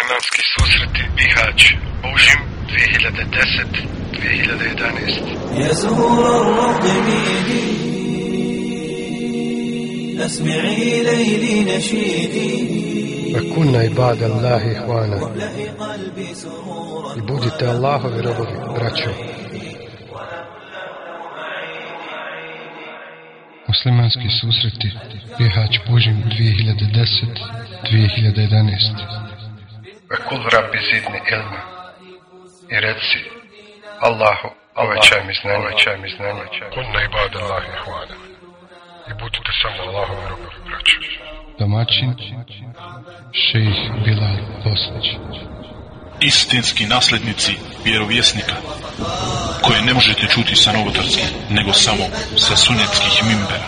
Muslimanski susreti Bihać Užim 2010-2011 يا زهور الرفض ميدي أسمعي ليلي نشيدي وكنا عباد الله إخوانا واملئي قلبي سرورا i budite Allahovi robovi, braćo. Muslimanski susreti Bihać Bužim 2010-2011 Kul rabbi zidni ilma i reci Allahu, uvećaj mi znanje, uvećaj mi znanje. Kunna ibad Allah ihvana. I budite samo Allahovi robovi, braćo. Domaćin, šejih Bilal Bosnić. istinski nasljednici vjerovjesnika koje ne možete čuti sa novotarskih nego samo sa sunetskih mimbera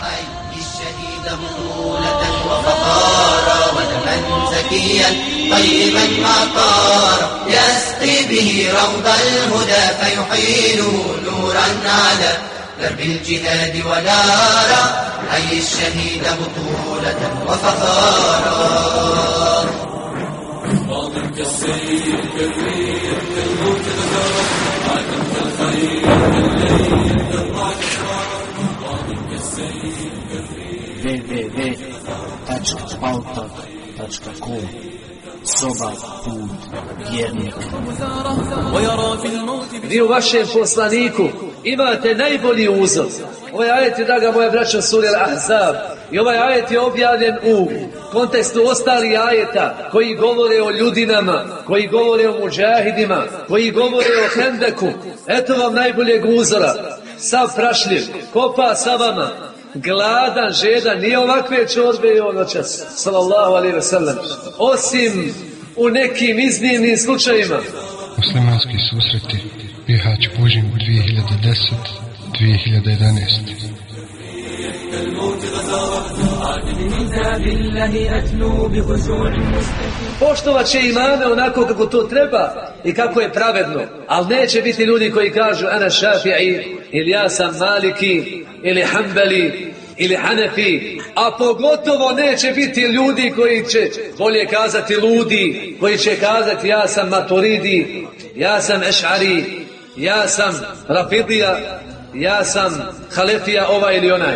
طيبا طيب المطار يسقي به روض الهدى فيحيل نورا على درب الجهاد ونارا حي الشهيد بطولة وفخارا. ماضي كالسيل كالريح كالموت غزارة عالم كالخير كالليل كالضعف ماضي كالسيل كالريح www.pauta.com Soba put vjernika ويرى في الموت Vi u vašem poslaniku imate najbolji uzor. Ovaj ajet je, draga moja braća, suri Al-Ahzab. I ovaj ajet je objavljen u kontekstu ostalih ajeta koji govore o ljudinama, koji govore o muđahidima, koji govore o hendeku. Eto vam najboljeg uzora. Sav prašljiv, kopa sa vama, gladan, žedan, nije ovakve čorbe i ono čas. Sallallahu alaihi ve sellem. Osim u nekim iznimnim slučajima. Muslimanski susreti Bihać Bužim 2010-2011 Poštovat će imame onako kako to treba i kako je pravedno. Ali neće biti ljudi koji kažu ana šafi'i ili ja sam maliki ili hambali ili hanefi. A pogotovo neće biti ljudi koji će bolje kazati ludi, koji će kazati ja sam maturidi, ja sam eš'ari, ja sam rafidija, ja sam halefija ovaj ili onaj.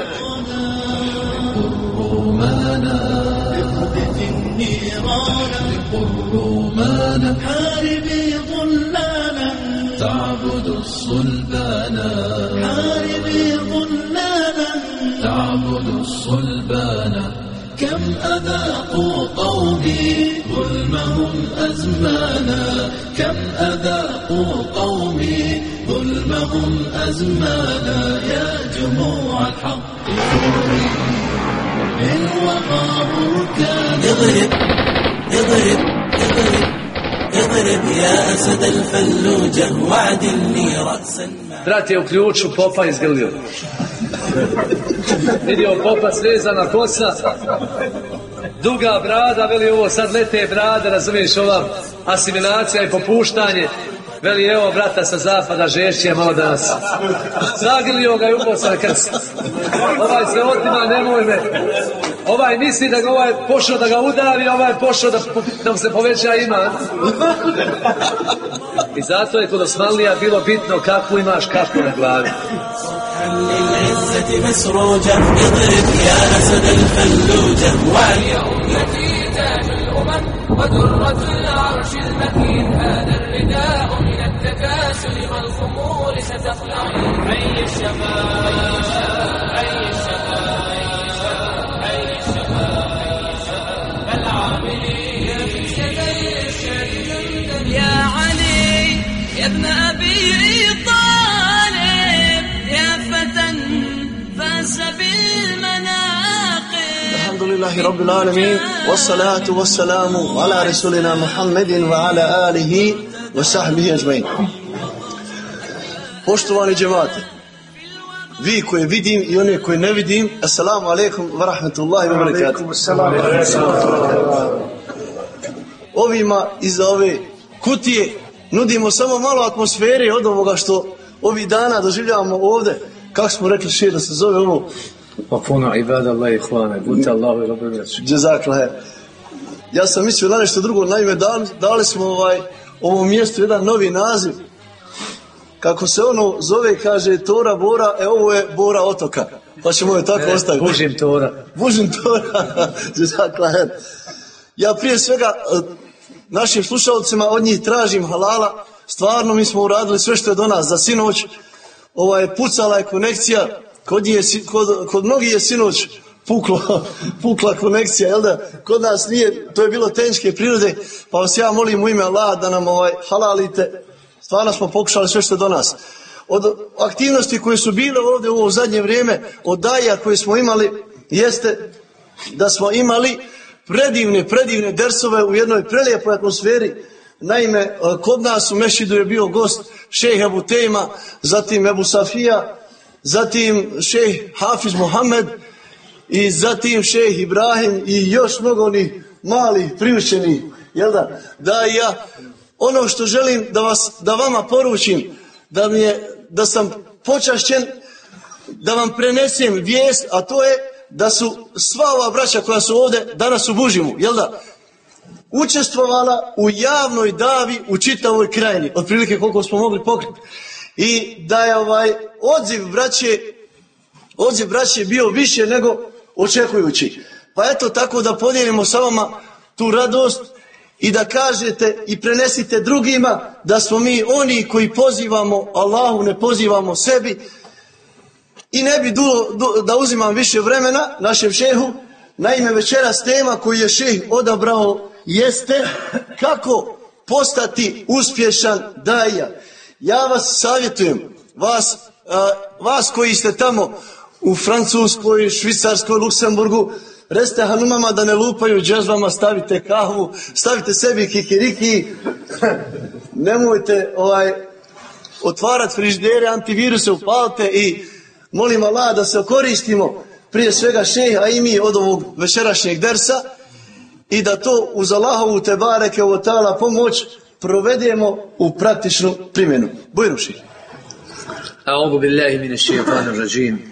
تعبد الصلبانا حاربي تعبد الصلبانا كم أذاقوا قومي ظلمهم أزمانا كم أذاقوا قومي ظلمهم أزمانا يا جموع الحق إن وقعوا كان اضرب اضرب اضرب اضرب يا أسد الفلوجة وعدلني رأسا Brat je u ključu popa izgrlio. Vidio popa srezana kosa, duga brada, veli ovo sad lete brade, razumiješ ova asimilacija i popuštanje. Veli evo brata sa zapada žešće malo danas. Zagrlio ga i uposan krst. Ovaj se otima, nemoj me. Ovaj misli da ga ovaj pošao da ga udari, ovaj pošao da, da mu se poveća ima. I zato je kod Osmanlija bilo bitno kakvu imaš kapu na glavi. للعزة مسروجة اضرب يا أسد الفلوجة وعلي التي تاج الأمم ودرة العرش المكين هذا الشباب حي الشباب العاملين يا علي يا ابن أبي طالب يا فتى فاز بالمناقب الحمد لله رب العالمين والصلاة والسلام على رسولنا محمد وعلى آله وصحبه أجمعين. Poštovani džemate, vi koje vidim i one koje ne vidim, assalamu alaikum wa rahmatullahi wa barakatuh. Ovima iza ove kutije nudimo samo malo atmosfere od ovoga što ovih dana doživljavamo ovdje. Kako smo rekli še da se zove ovo? Pa Vakuna ibada Allah i hvane, budite Allah. Ja sam mislio na nešto drugo, naime dali, dali smo ovaj, ovom mjestu jedan novi naziv, kako se ono zove, kaže Tora Bora, e ovo je Bora otoka. Pa ćemo je tako ostaviti. Bužim tora. Bužim Tora. Ja prije svega e, našim slušalcima od njih tražim halala. Stvarno mi smo uradili sve što je do nas za sinoć. Ovaj, pucala je konekcija. Kod, je, kod, kod mnogih je sinoć puklo, pukla konekcija, jel da? Kod nas nije, to je bilo tehničke prirode, pa vas ja molim u ime Allaha da nam ovaj, halalite. Stvarno smo pokušali sve što do nas. Od aktivnosti koje su bile ovdje u ovo zadnje vrijeme, od daja koje smo imali, jeste da smo imali predivne, predivne dersove u jednoj prelijepoj atmosferi. Naime, kod nas u Mešidu je bio gost šejh Ebu Tejma, zatim Ebu Safija, zatim šejh Hafiz Mohamed i zatim šejh Ibrahim i još mnogo onih malih priučenih, jel da? Da ja, ono što želim da, vas, da vama poručim, da, mi je, da sam počašćen da vam prenesem vijest, a to je da su sva ova braća koja su ovdje danas u Bužimu, jel da? Učestvovala u javnoj davi u čitavoj krajini, otprilike koliko smo mogli pokriti. I da je ovaj odziv braće, odziv braće bio više nego očekujući. Pa eto tako da podijelimo sa vama tu radost i da kažete i prenesite drugima da smo mi oni koji pozivamo Allahu, ne pozivamo sebi, i ne bi dulo, du- da uzimam više vremena našem šehu, naime večeras tema koju je šeh odabrao jeste kako postati uspješan daja. Ja vas savjetujem, vas, vas koji ste tamo u Francuskoj, Švicarskoj, Luksemburgu, Reste hanumama da ne lupaju džezvama, stavite kahvu, stavite sebi kikiriki, nemojte ovaj, otvarati frižidere, antiviruse upalite i molim Allah da se koristimo prije svega šeha a i mi od ovog večerašnjeg dersa i da to uz Allahovu te bareke ovo tala pomoć provedemo u praktičnu primjenu. Bujruši. أعوذ بالله من الشيطان الرجيم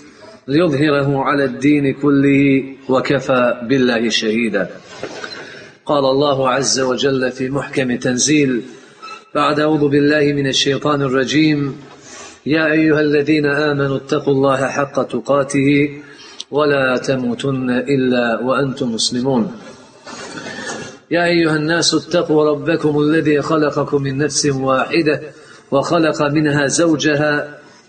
ليظهره على الدين كله وكفى بالله شهيدا. قال الله عز وجل في محكم تنزيل بعد أعوذ بالله من الشيطان الرجيم يا أيها الذين آمنوا اتقوا الله حق تقاته ولا تموتن إلا وأنتم مسلمون. يا أيها الناس اتقوا ربكم الذي خلقكم من نفس واحدة وخلق منها زوجها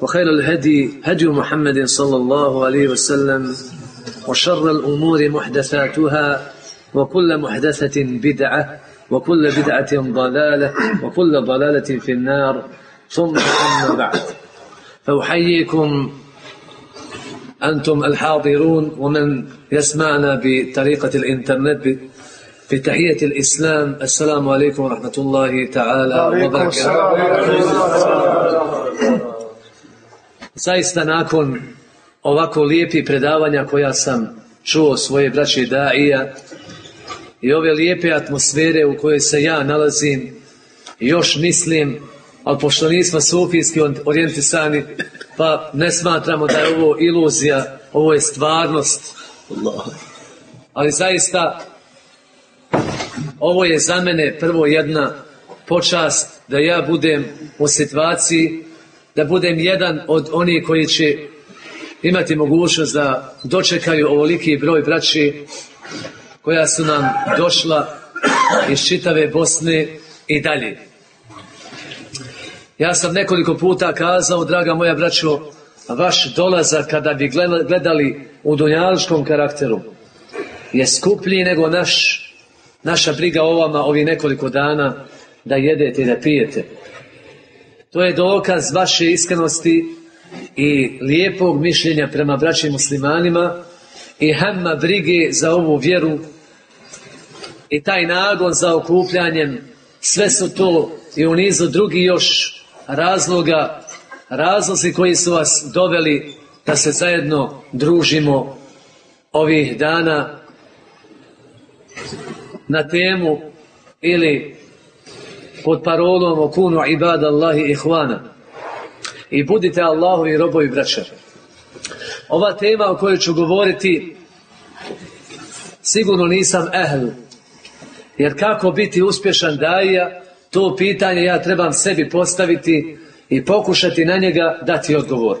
وخير الهدي هدي محمد صلى الله عليه وسلم وشر الأمور محدثاتها وكل محدثة بدعة وكل بدعة ضلالة وكل ضلالة في النار. ثم أما بعد فأحييكم أنتم الحاضرون ومن يسمعنا بطريقة الإنترنت ب- بتحية الإسلام. السلام عليكم ورحمة الله تعالى وبركاته. Zaista nakon ovako lijepih predavanja koja sam čuo svoje braće Daija i ove lijepe atmosfere u kojoj se ja nalazim još mislim, ali pošto nismo sufijski orijentisani, pa ne smatramo da je ovo iluzija, ovo je stvarnost. Ali zaista ovo je za mene prvo jedna počast da ja budem u situaciji da budem jedan od onih koji će imati mogućnost da dočekaju ovoliki broj braći koja su nam došla iz čitave Bosne i dalje. Ja sam nekoliko puta kazao, draga moja braćo, vaš dolazak kada bi gledali u dunjališkom karakteru je skuplji nego naš, naša briga o vama ovi nekoliko dana da jedete i da pijete. To je dokaz vaše iskrenosti i lijepog mišljenja prema braćim muslimanima i hamma brige za ovu vjeru i taj nagon za okupljanjem. Sve su to i u nizu drugi još razloga razlozi koji su vas doveli da se zajedno družimo ovih dana na temu ili pod parolom o kunu ibada Allahi ihvana i budite Allahovi robovi braća. Ova tema o kojoj ću govoriti sigurno nisam ehl jer kako biti uspješan daija to pitanje ja trebam sebi postaviti i pokušati na njega dati odgovor.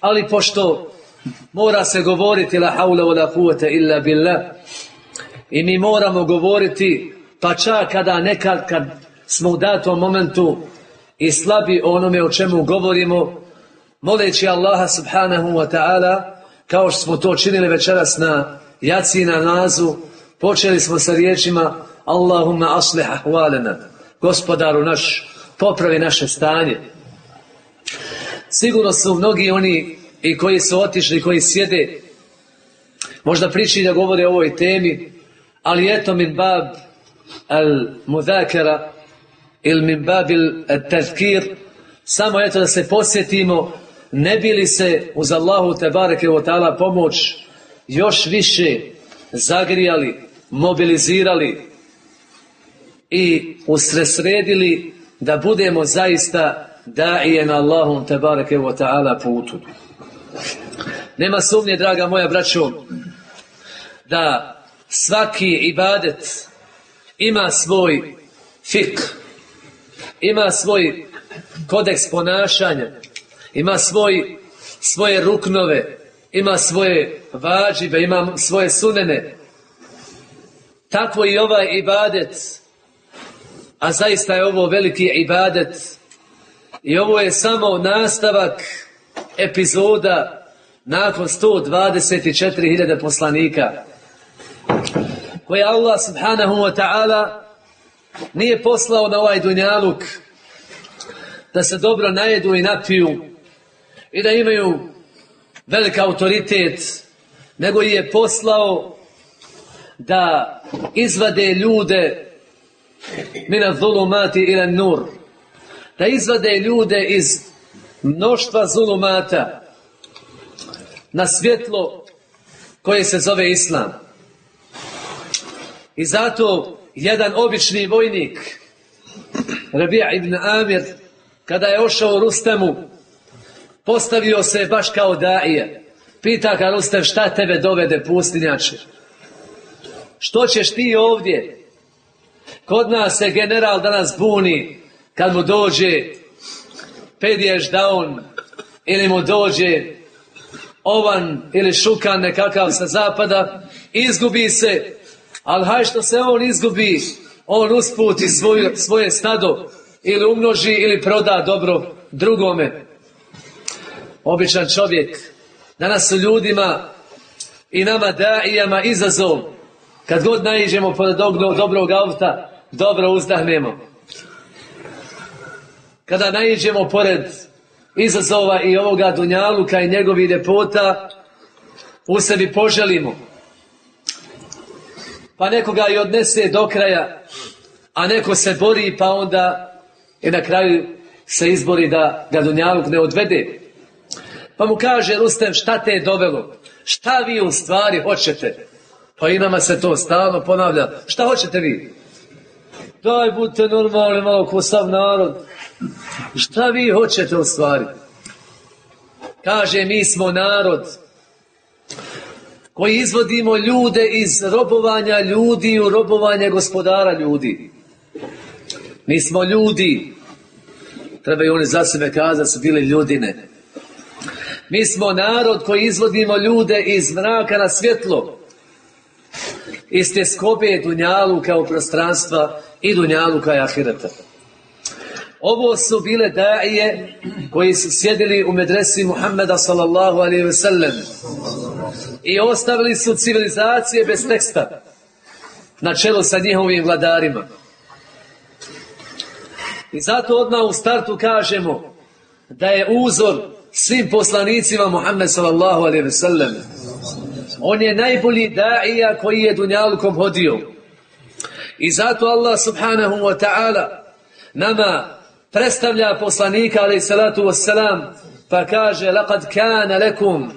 Ali pošto mora se govoriti la haula wa la illa billah i mi moramo govoriti pa čak kada nekad kad smo u datom momentu i slabi onome o čemu govorimo moleći Allaha subhanahu wa ta'ala kao što smo to činili večeras na jaci na nazu počeli smo sa riječima Allahumma aslih ahvalena gospodaru naš popravi naše stanje. Sigurno su mnogi oni i koji su otišli koji sjede možda priči da govore o ovoj temi ali eto min bab al mudakara ili min bab al tazkir samo eto da se posjetimo ne bi li se uz Allahu te bareke ta'ala pomoć još više zagrijali, mobilizirali i usresredili da budemo zaista daije na Allahum te bareke ta'ala putu. Nema sumnje, draga moja braćo, da svaki ibadet ima svoj fik, ima svoj kodeks ponašanja, ima svoj, svoje ruknove, ima svoje vađibe, ima svoje sunene. Tako i ovaj ibadet, a zaista je ovo veliki ibadet i ovo je samo nastavak epizoda nakon 124.000 poslanika koje Allah subhanahu wa ta'ala nije poslao na ovaj dunjaluk da se dobro najedu i napiju i da imaju velik autoritet nego je poslao da izvade ljude mina zulumati ila nur da izvade ljude iz mnoštva zulumata na svjetlo koje se zove Islam. I zato jedan obični vojnik, Rabija ibn Amir, kada je ošao Rustemu, postavio se baš kao daije. Pita ga Rustem šta tebe dovede pustinjače? Što ćeš ti ovdje? Kod nas se general danas buni kad mu dođe pedješ down ili mu dođe ovan ili šukan nekakav sa zapada, izgubi se ali haj što se on izgubi, on usputi svoj, svoje stado ili umnoži ili proda dobro drugome. Običan čovjek. Danas su ljudima i nama daijama izazov. Kad god naiđemo pored dobrog, dobrog auta, dobro uzdahnemo. Kada naiđemo pored izazova i ovoga dunjaluka i njegovih ljepota, u sebi poželimo pa nekoga i odnese do kraja, a neko se bori pa onda i na kraju se izbori da ga Dunjaluk ne odvede. Pa mu kaže Rustem šta te je dovelo? Šta vi u stvari hoćete? Pa i nama se to stalno ponavlja. Šta hoćete vi? Daj budite normalni malo ko sav narod. Šta vi hoćete u stvari? Kaže mi smo narod koji izvodimo ljude iz robovanja ljudi u robovanje gospodara ljudi. Mi smo ljudi. Treba i oni za sebe kazati su bili ljudine. Mi smo narod koji izvodimo ljude iz mraka na svjetlo. iz tjeskobe dunjaluka u prostranstva i dunjaluka i ahireta. Ovo su bile daije koji su sjedili u medresi Muhammeda sallallahu alaihi sellem i ostavili su civilizacije bez teksta na čelu sa njihovim vladarima. I zato odmah u startu kažemo da je uzor svim poslanicima Muhammed sallallahu alaihi sellem. On je najbolji daija koji je dunjalukom hodio. I zato Allah subhanahu wa ta'ala nama predstavlja poslanika alaihi salatu wassalam pa kaže لَقَدْ كَانَ لَكُمْ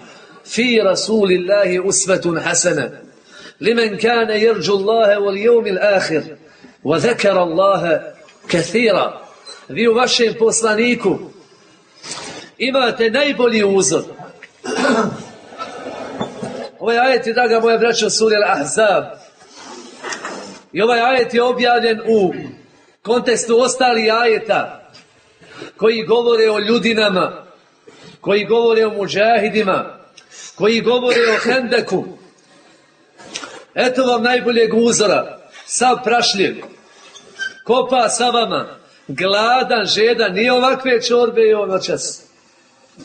فِي رَسُولِ اللَّهِ أُسْوَةٌ حَسَنَةٌ لمن كان يرجو الله واليوم الآخر وذكر الله كثيرا vi u vašem poslaniku imate najbolji uzor ovaj ajet je draga moja braća surjel Ahzab i ovaj ajet je objavljen u kontekstu ostalih ajeta koji govore o ljudinama koji govore o muđahidima koji govore o hendeku Eto vam najboljeg uzora. Sav prašljiv. Kopa sa vama. Gladan, žedan. Nije ovakve čorbe i ono čas.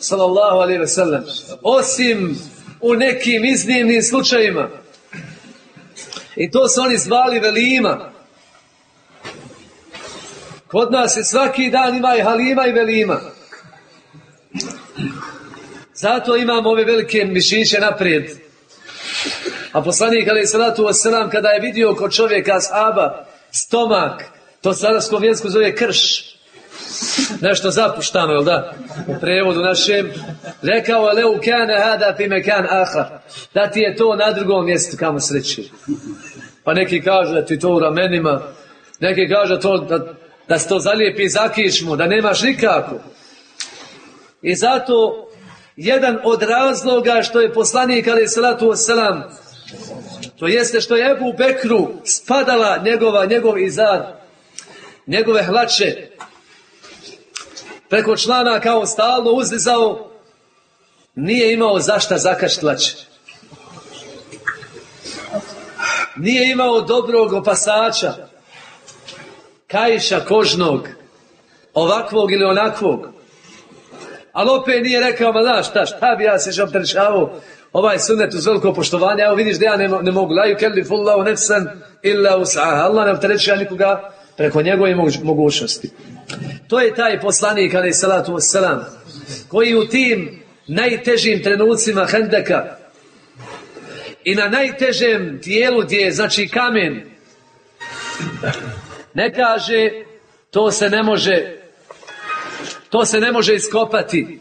Sallallahu alaihi ve sellem. Osim u nekim iznimnim slučajima. I to su oni zvali velima. Kod nas je svaki dan ima i halima i velima. Zato imamo ove velike mišiće naprijed. A poslanik ali salatu wasalam kada je vidio kod čovjeka sahaba stomak, to se arabskom zove krš. Nešto zapuštano, jel da? U prevodu našem. Rekao je leu kane hada fi mekan ahar. Da ti je to na drugom mjestu kamo sreći. Pa neki kažu da ti to u ramenima. Neki kažu to, da, da se to zalijepi za kišmu, da nemaš nikako. I zato jedan od razloga što je poslanik ali salatu wasalam to jeste što je Ebu Bekru spadala njegova, njegov izar, njegove hlače, preko člana kao stalno uzlizao, nije imao zašta zakač hlače. Nije imao dobrog opasača, kajiša kožnog, ovakvog ili onakvog. Ali opet nije rekao, ma znaš šta, šta bi ja se šaptrčavao ovaj sunnet uz veliko poštovanje, evo vidiš da ja ne, ne mogu, la yukellifu nefsan illa us'aha. Allah ne opterećuje nikoga preko njegove mogućnosti. To je taj poslanik, ali salatu wassalam, koji u tim najtežim trenucima hendeka i na najtežem dijelu gdje je, znači kamen, ne kaže to se ne može to se ne može iskopati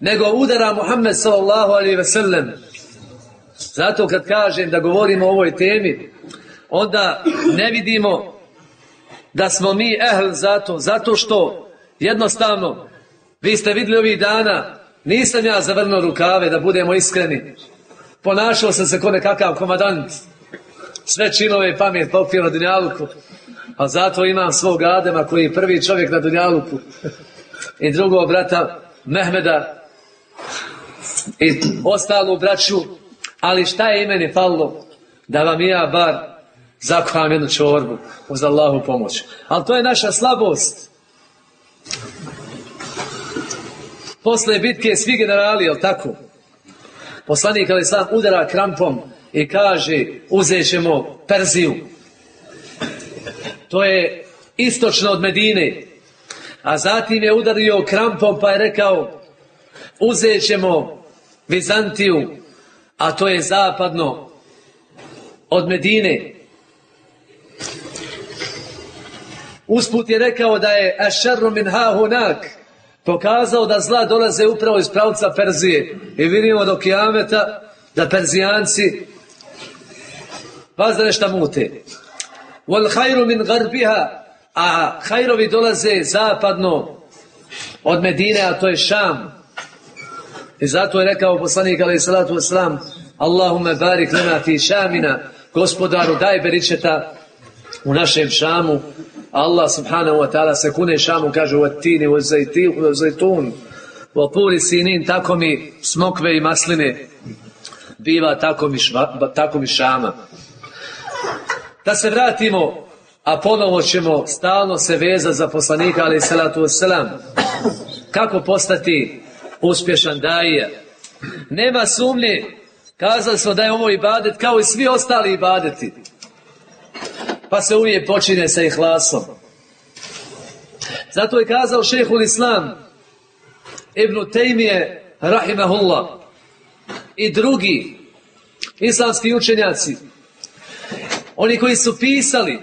nego udara Muhammed sallallahu alaihi ve sellem. Zato kad kažem da govorimo o ovoj temi onda ne vidimo da smo mi ehl zato zato što jednostavno vi ste vidjeli ovih dana nisam ja zavrnuo rukave da budemo iskreni. Ponašao sam se ko nekakav komadant. Sve činove i pamet popio na Dunjaluku a zato imam svog Adema koji je prvi čovjek na Dunjaluku. I drugog brata Mehmeda. I ostalu braću. Ali šta je imeni fallo da vam ja bar zakuvam jednu čorbu uz Allahu pomoć. Ali to je naša slabost. Posle bitke svi generali, jel tako? Poslanik ali sam udara krampom i kaže uzet ćemo Perziju to je istočno od Medine a zatim je udario krampom pa je rekao uzet ćemo Vizantiju, a to je zapadno od Medine. Usput je rekao da je ašerru min hunak, pokazao da zla dolaze upravo iz pravca Perzije. I vidimo do kijameta da Perzijanci vas da nešto mute. Wal hajru min garbiha, a hajrovi dolaze zapadno od Medine, a to je Šam. I zato je rekao poslanik alaih salatu wasalam Allahume barik lana fi šamina. Gospodaru daj beričeta u našem šamu. Allah subhanahu wa ta'ala se kune šamu kaže u tini u zajtun u puri sinin tako mi smokve i masline. Biva tako mi, šva, tako mi šama Da se vratimo, a ponovo ćemo stalno se vezati za poslanika, ali salatu wasalam. Kako postati uspješan daija? Nema sumnje, kazali smo da je ovo ibadet kao i svi ostali ibadeti. Pa se uvijek počinje sa ihlasom. Zato je kazao šehul Islam, Ibn Tejmije, rahimahullah, i drugi islamski učenjaci, oni koji su pisali,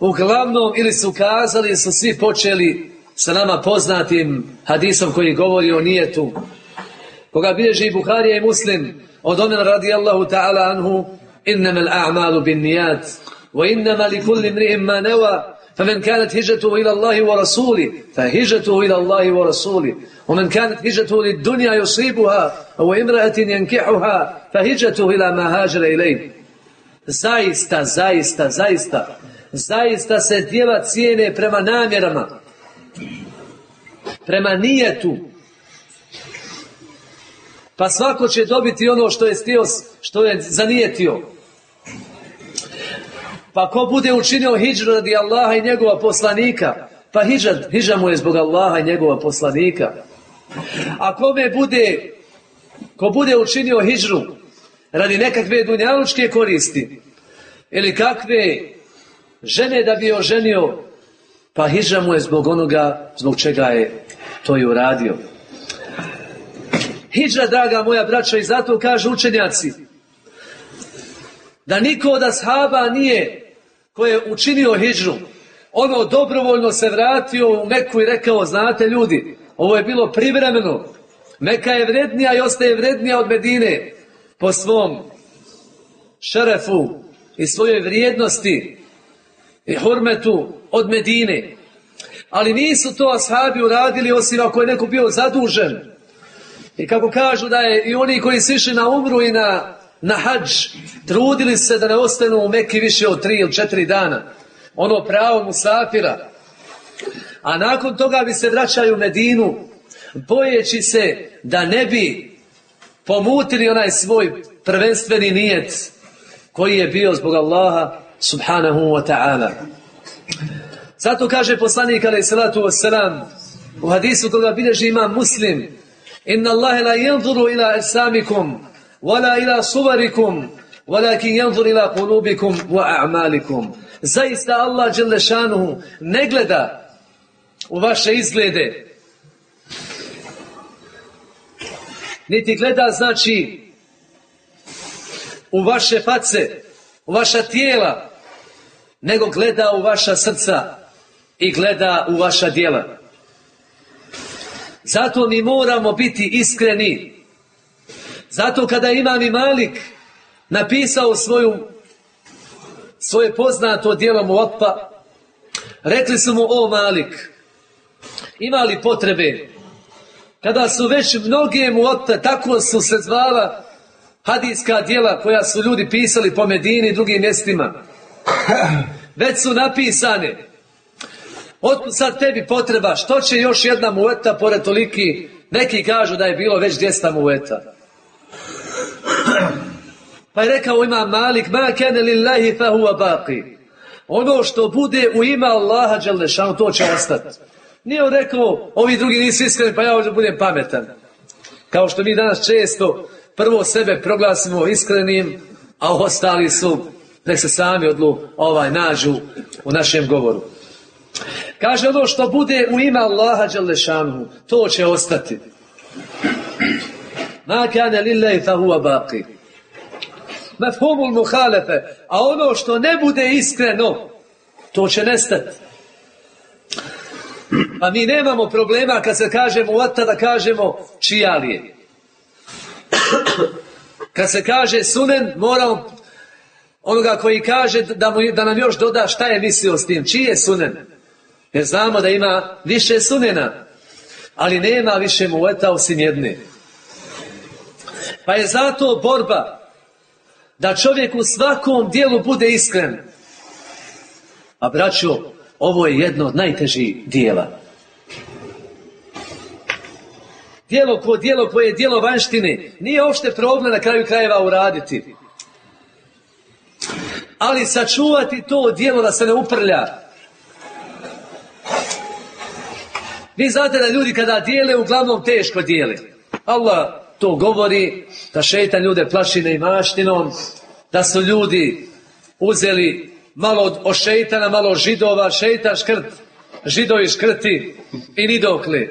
uglavnom ili su kazali, ili su svi počeli sa nama poznatim hadisom koji govori o nijetu, koga bilježi i Buharija i Muslim, od Omer radijallahu ta'ala anhu, innama al-a'malu bin nijat, wa innama li kulli mri'im ma newa, فمن كانت هجرته إلى الله ورسوله فهجرته إلى الله ورسوله ومن كانت هجرته للدنيا يصيبها أو امرأة ينكحها فهجرته إلى ما هاجر إليه zaista, zaista, zaista zaista se djela cijene prema namjerama. Prema nijetu. Pa svako će dobiti ono što je stio, što je zanijetio. Pa ko bude učinio hijđu radi Allaha i njegova poslanika, pa hijđa, hijđa mu je zbog Allaha i njegova poslanika. A kome bude, ko bude učinio hijđu radi nekakve dunjalučke koristi, ili kakve žene da bi oženio, pa hijđa mu je zbog onoga zbog čega je to i uradio. Hijđa, draga moja braća, i zato kažu učenjaci, da niko od ashaba nije ko je učinio hijđu, ono dobrovoljno se vratio u Meku i rekao, znate ljudi, ovo je bilo privremeno. Meka je vrednija i ostaje vrednija od Medine po svom šerefu i svojoj vrijednosti i hurmetu od Medine. Ali nisu to ashabi uradili osim ako je neko bio zadužen. I kako kažu da je i oni koji su išli na umru i na na hađ, trudili se da ne ostanu u Meki više od tri ili četiri dana. Ono pravo musafira. A nakon toga bi se vraćali u Medinu, bojeći se da ne bi pomutili onaj svoj prvenstveni nijet koji je bio zbog Allaha subhanahu wa ta'ala. Zato kaže poslanik alaih salatu wasalam u hadisu koga bilježi ima muslim Inna Allahe la yanzuru ila esamikum wala ila suvarikum walakin yanzur ila kulubikum wa a'malikum. Zaista Allah Đelešanuhu ne gleda u vaše izglede niti gleda znači u vaše face u vaša tijela nego gleda u vaša srca i gleda u vaša djela zato mi moramo biti iskreni zato kada Imam i Malik napisao svoju, svoje poznato djelo Muotpa, rekli su mu, o Malik, ima li potrebe? Kada su već mnoge Muotpe, tako su se zvala hadijska djela koja su ljudi pisali po Medini i drugim mjestima. Već su napisane. Otkud sad tebi potreba? Što će još jedna mueta pored toliki? Neki kažu da je bilo već 200 mueta. Pa je rekao ima Malik, ma kene lillahi fa huwa baqi. Ono što bude u ime Allaha to će ostati. Nije on rekao, ovi drugi nisu iskreni, pa ja ovdje budem pametan. Kao što mi danas često prvo sebe proglasimo iskrenim, a ostali su, nek se sami odlu ovaj nađu u našem govoru. Kaže ono što bude u ime Allaha Đalešanu, to će ostati. Ma kane lillahi fa huwa baqi. Mefhumul muhalefe. A ono što ne bude iskreno, to će nestati. Pa mi nemamo problema kad se kažemo vata da kažemo čija li je. Kad se kaže sunen, moramo onoga koji kaže da, mu, da nam još doda šta je mislio s tim. Čiji je sunen? Jer znamo da ima više sunena, ali nema više mueta osim jedne. Pa je zato borba da čovjek u svakom dijelu bude iskren. A braćo, ovo je jedno od najtežih dijela. Dijelo ko dijelo koje je dijelo vanštine, nije uopšte problem na kraju krajeva uraditi. Ali sačuvati to djelo da se ne uprlja. Vi znate da ljudi kada dijele, uglavnom teško dijele. Allah to govori, da šeitan ljude plaši neimaštinom, da su ljudi uzeli malo od, šeitana, malo židova, šeitan škrt, židovi škrti i nidokle.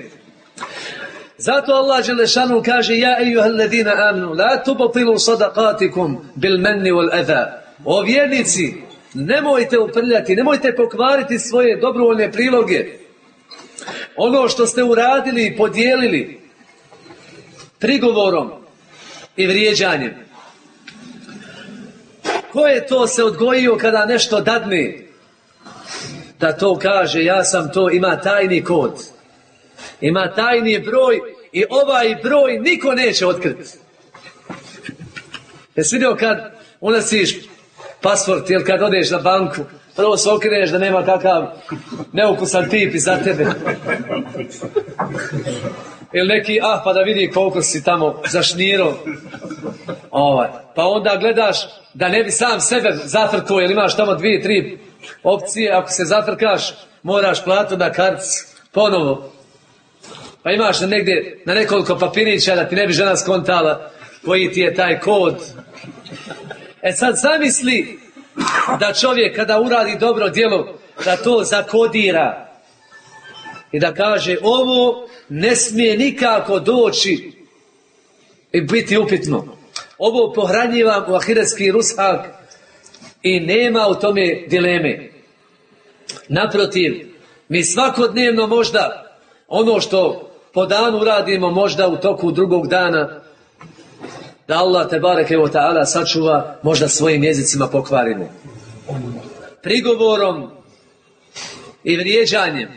Zato Allah Đelešanu kaže Ja ejuhel ledina amnu La tubatilu sadaqatikum bil menni wal adha. O vjernici Nemojte uprljati Nemojte pokvariti svoje dobrovoljne priloge. Ono što ste uradili i podijelili Prigovorom I vrijeđanjem. Ko je to se odgojio kada nešto dadne? Da to kaže Ja sam to ima tajni kod ima tajni broj i ovaj broj niko neće otkriti. Jesi vidio kad unosiš pasport ili kad odeš na banku, prvo se okreneš da nema kakav neukusan tip iza tebe. Ili neki ah pa da vidi koliko si tamo za šnirom. Ovaj. Pa onda gledaš da ne bi sam sebe zatrkuo jer imaš tamo dvije, tri opcije. Ako se zatrkaš moraš platu na karticu ponovo. Pa imaš na negdje na nekoliko papirića da ti ne bi žena skontala koji ti je taj kod. E sad zamisli da čovjek kada uradi dobro djelo da to zakodira i da kaže ovo ne smije nikako doći i biti upitno. Ovo pohranjivam u ahiretski rusak i nema u tome dileme. Naprotiv, mi svakodnevno možda ono što po danu uradimo možda u toku drugog dana da Allah te bareke o ta'ala sačuva možda svojim jezicima pokvarimo. Prigovorom i vrijeđanjem.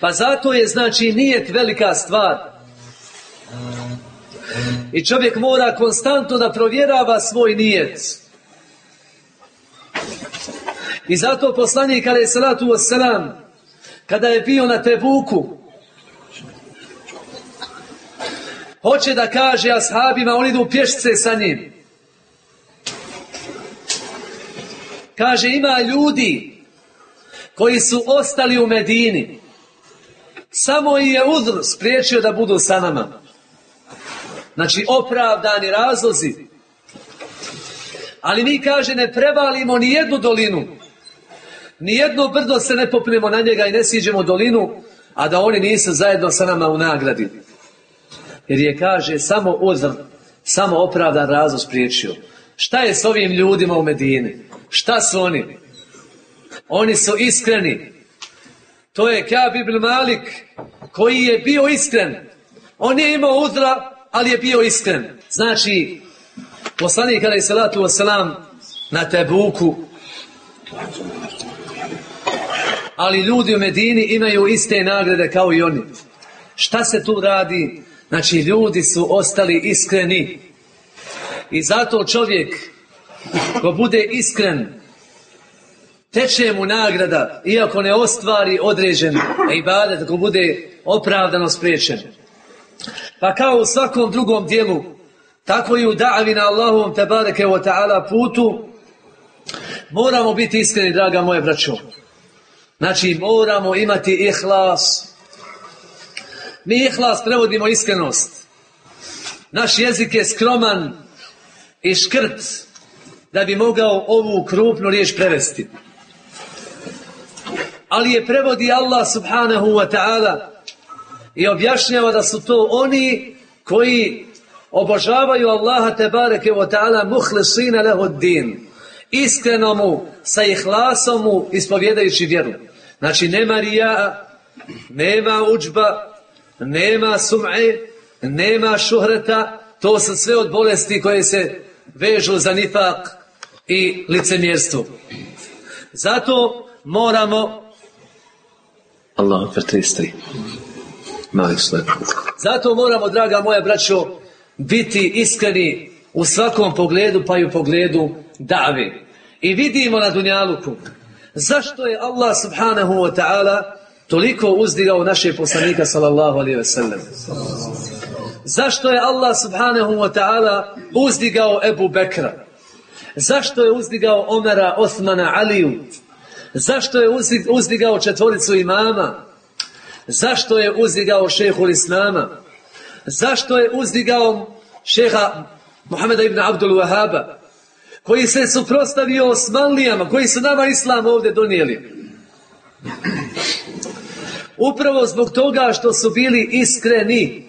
Pa zato je znači nijet velika stvar. I čovjek mora konstantno da provjerava svoj nijet. I zato poslanik kada je salatu wasalam, kada je bio na Tebuku, Hoće da kaže ashabima, oni idu pješce sa njim. Kaže, ima ljudi koji su ostali u Medini. Samo i je udr spriječio da budu sa nama. Znači, opravdani razlozi. Ali mi, kaže, ne prevalimo ni jednu dolinu. Ni jedno brdo se ne popnemo na njega i ne siđemo dolinu, a da oni nisu zajedno sa nama u nagradi. Jer je, kaže, samo uzr, samo opravdan razlog spriječio. Šta je s ovim ljudima u Medini? Šta su oni? Oni su iskreni. To je Kjab ibn Malik koji je bio iskren. On je imao udra, ali je bio iskren. Znači, poslanik kada je salatu wasalam na Tebuku, ali ljudi u Medini imaju iste nagrade kao i oni. Šta se tu radi? Znači, ljudi su ostali iskreni. I zato čovjek, ko bude iskren, teče mu nagrada, iako ne ostvari određen ibadet, ko bude opravdano spriječen. Pa kao u svakom drugom dijelu, tako i u da'avi na Allahovom tebareke wa ta'ala putu, moramo biti iskreni, draga moje braćo. Znači, moramo imati ihlas, Mi ihlas prevodimo iskrenost. Naš jezik je skroman i škrt da bi mogao ovu krupnu riječ prevesti. Ali je prevodi Allah subhanahu wa ta'ala i objašnjava da su to oni koji obožavaju Allaha tebareke wa ta'ala muhlisina leho din. Iskreno mu, sa ihlasom mu ispovjedajući vjeru. Znači nema rija, nema učba, nema sum'e, nema šuhreta, to su sve od bolesti koje se vežu za nifak i licemjerstvo. Zato moramo Allah akbar 33 mali. Zato moramo, draga moja braćo, biti iskreni u svakom pogledu, pa i u pogledu dave. I vidimo na Dunjaluku zašto je Allah subhanahu wa ta'ala toliko uzdigao naše poslanika sallallahu alaihi ve sellem. Zašto je Allah subhanahu wa ta'ala uzdigao Ebu Bekra? Zašto je uzdigao Omera, Osmana, Aliju? Zašto je uzdi- uzdigao četvoricu imama? Zašto je uzdigao šehul Islama? Zašto je uzdigao šeha Muhameda ibn Abdul Wahaba? Koji se suprostavio Osmanlijama, koji su nama Islam ovdje donijeli. Upravo zbog toga što su bili iskreni.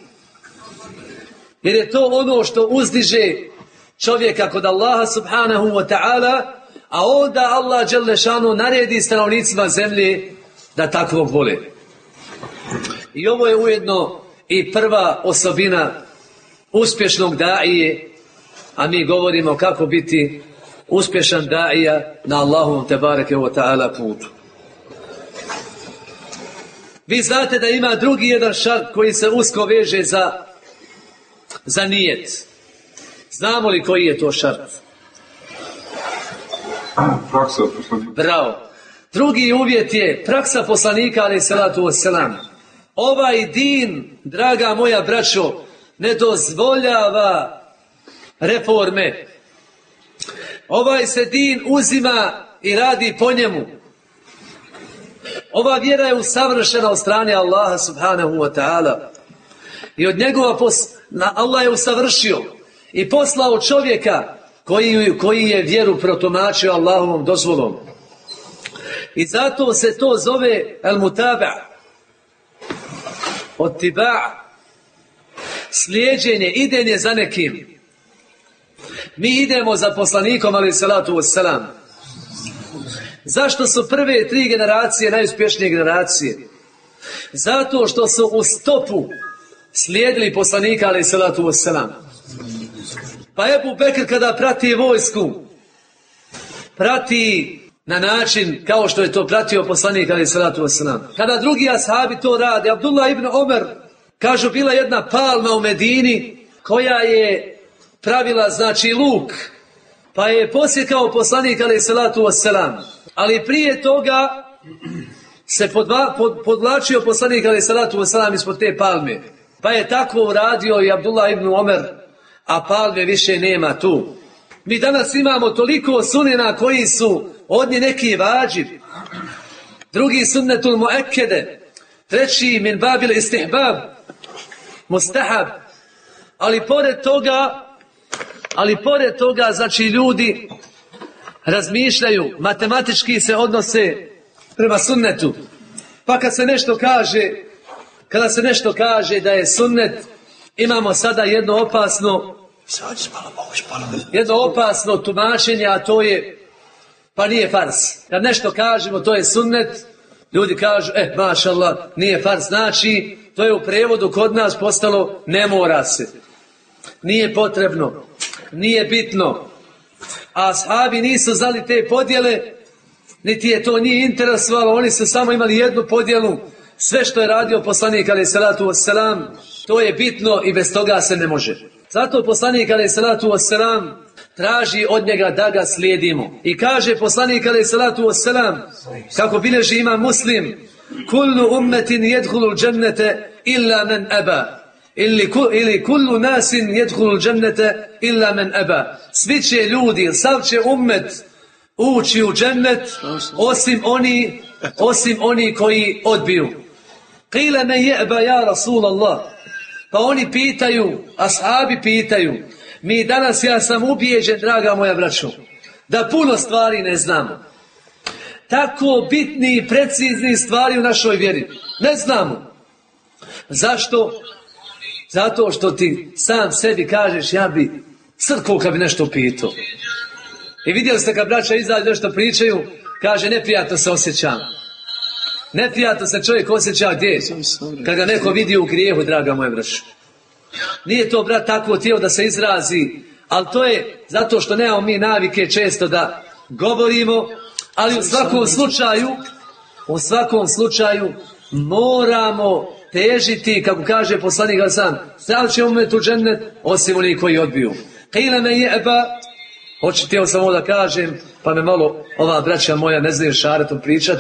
Jer je to ono što uzdiže čovjeka kod Allaha subhanahu wa ta'ala, a onda Allah Đelešanu naredi stanovnicima zemlje da takvog vole. I ovo je ujedno i prva osobina uspješnog daije, a mi govorimo kako biti uspješan daija na Allahovom tebareke wa ta'ala putu. Vi znate da ima drugi jedan šart koji se usko veže za, za nijet. Znamo li koji je to šart? Praksa poslanika. Bravo. Drugi uvjet je praksa poslanika, ali salatu wasalam. Ovaj din, draga moja braćo, ne dozvoljava reforme. Ovaj se din uzima i radi po njemu. Ova vjera je usavršena od strane Allaha subhanahu wa ta'ala. I od njegova pos... na Allah je usavršio i poslao čovjeka koji, koji je vjeru protumačio Allahovom dozvolom. I zato se to zove el mutaba. Otiba. Slijeđenje, idenje za nekim. Mi idemo za poslanikom, ali salatu wassalam. Zašto su prve tri generacije najuspješnije generacije? Zato što su u stopu slijedili poslanika, ali salatu wassalam. Pa Ebu Bekr kada prati vojsku, prati na način kao što je to pratio poslanik ali salatu wasalam. Kada drugi ashabi to rade, Abdullah ibn Omer, kažu bila jedna palma u Medini koja je pravila znači luk, pa je posjekao poslanik ali salatu wasalam. Ali prije toga se podva, pod, podlačio poslanik ali salatu wasalam ispod te palme. Pa je tako uradio i Abdullah ibn Omer, a palme više nema tu. Mi danas imamo toliko sunena koji su od nje neki vađib, drugi sunnetul muekede, treći min babil istihbab, mustahab, ali pored toga, ali pored toga, znači ljudi razmišljaju, matematički se odnose prema sunnetu. Pa kad se nešto kaže, kada se nešto kaže da je sunnet, imamo sada jedno opasno jedno opasno tumačenje, a to je pa nije fars. Kad nešto kažemo, to je sunnet, ljudi kažu, eh, mašallah, nije fars. Znači, to je u prevodu kod nas postalo, ne mora se. Nije potrebno. Nije bitno. A ashabi nisu znali te podjele, niti je to nije interesovalo, oni su samo imali jednu podjelu. Sve što je radio poslanik, ali salatu wassalam, to je bitno i bez toga se ne može. Zato poslanik, ali salatu wassalam, traži od njega da ga slijedimo. I kaže poslanik alaih salatu wassalam, kako bileži ima muslim, kullu ummetin jedhulu džennete illa men eba. Ili, ili kullu nasin jedhulu džennete illa men eba. Svi će ljudi, sav će ummet ući u džennet, osim oni, osim oni koji odbiju. Qila me je'ba ja Rasulallah. Pa oni pitaju, ashabi pitaju, mi danas, ja sam ubijeđen, draga moja braćo, da puno stvari ne znamo. Tako bitni i precizni stvari u našoj vjeri. Ne znamo. Zašto? Zato što ti sam sebi kažeš, ja bi crkvu kad bi nešto pitao. I vidjeli ste kad braća izađu nešto pričaju, kaže neprijatno se osjećam. Neprijatno se čovjek osjeća gdje? Kad ga neko vidi u grijehu, draga moja braća. Nije to, brat, tako tijelo da se izrazi, ali to je zato što nemamo mi navike često da govorimo, ali u svakom slučaju, u svakom slučaju moramo težiti, kako kaže poslanik Hasan, stav će umet u džennet, osim oni koji odbiju. Kile me jeba, hoću htio sam ovo da kažem, pa me malo ova braća moja ne znaju šaretom pričat.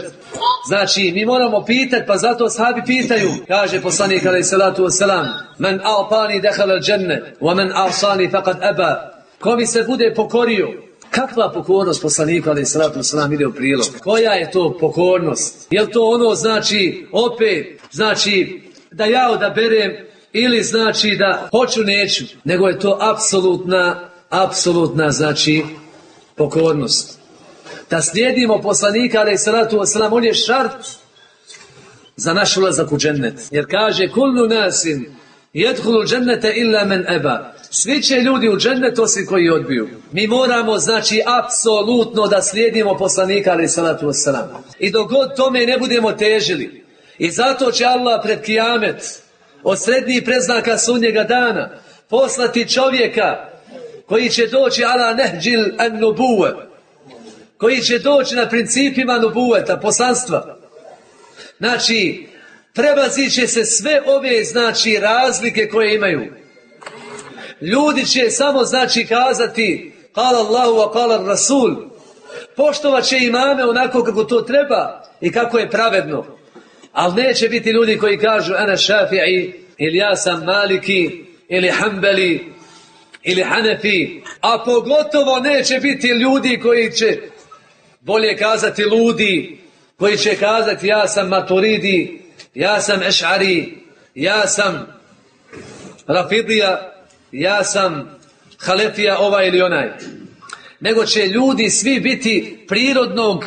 Znači, mi moramo pitati, pa zato sahabi pitaju. Kaže poslanik alaih salatu wasalam, men a'tani dehala dženne, wa men a'sani faqad eba. Ko mi se bude pokorio, Kakva pokornost poslanika, ali salatu wasalam, ide u prilog? Koja je to pokornost? Je li to ono, znači, opet, znači, da ja odaberem ili znači da hoću, neću, nego je to apsolutna, apsolutna, znači, pokornost. Da slijedimo poslanika, ali salatu wasalam, on je šart za naš ulazak u džennet. Jer kaže, kullu nasin, jedhulu džennete illa men eba. Svi će ljudi u džennet osim koji odbiju. Mi moramo, znači, apsolutno da slijedimo poslanika, ali salatu wasalam. I dok god tome ne budemo težili. I zato će Allah pred kijamet, od srednjih preznaka sunnjega dana, poslati čovjeka koji će doći ala nehđil an nubuve, koji će doći na principima nubuveta, poslanstva. Znači, prebazit će se sve ove, znači, razlike koje imaju. Ljudi će samo, znači, kazati kala Allahu a kala Rasul. Poštovat će imame onako kako to treba i kako je pravedno. Ali neće biti ljudi koji kažu ana šafi'i ili ja sam maliki ili hambeli ili hanefi. A pogotovo neće biti ljudi koji će bolje kazati ludi, koji će kazati ja sam maturidi, ja sam eš'ari, ja sam rafidija, ja sam halefija ovaj ili onaj. Nego će ljudi svi biti prirodnog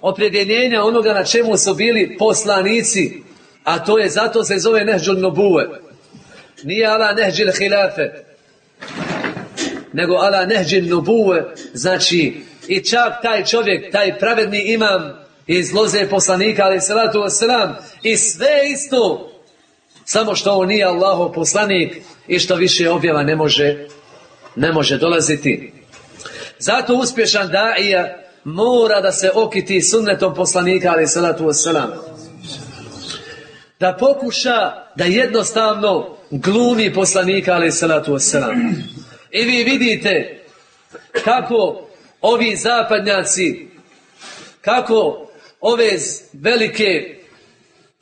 opredjeljenja onoga na čemu su bili poslanici, a to je zato se zove nehđul nubuve. Nije ala nehđil hilafe, nego ala nehđil nubuve, znači i čak taj čovjek, taj pravedni imam iz loze poslanika, ali salatu wasalam, i sve isto, samo što on nije Allahov poslanik i što više objava ne može, ne može dolaziti. Zato uspješan daija mora da se okiti sunnetom poslanika, ali salatu wasalam. Da pokuša da jednostavno glumi poslanika, ali salatu wasalam. I vi vidite kako ovi zapadnjaci, kako ove velike,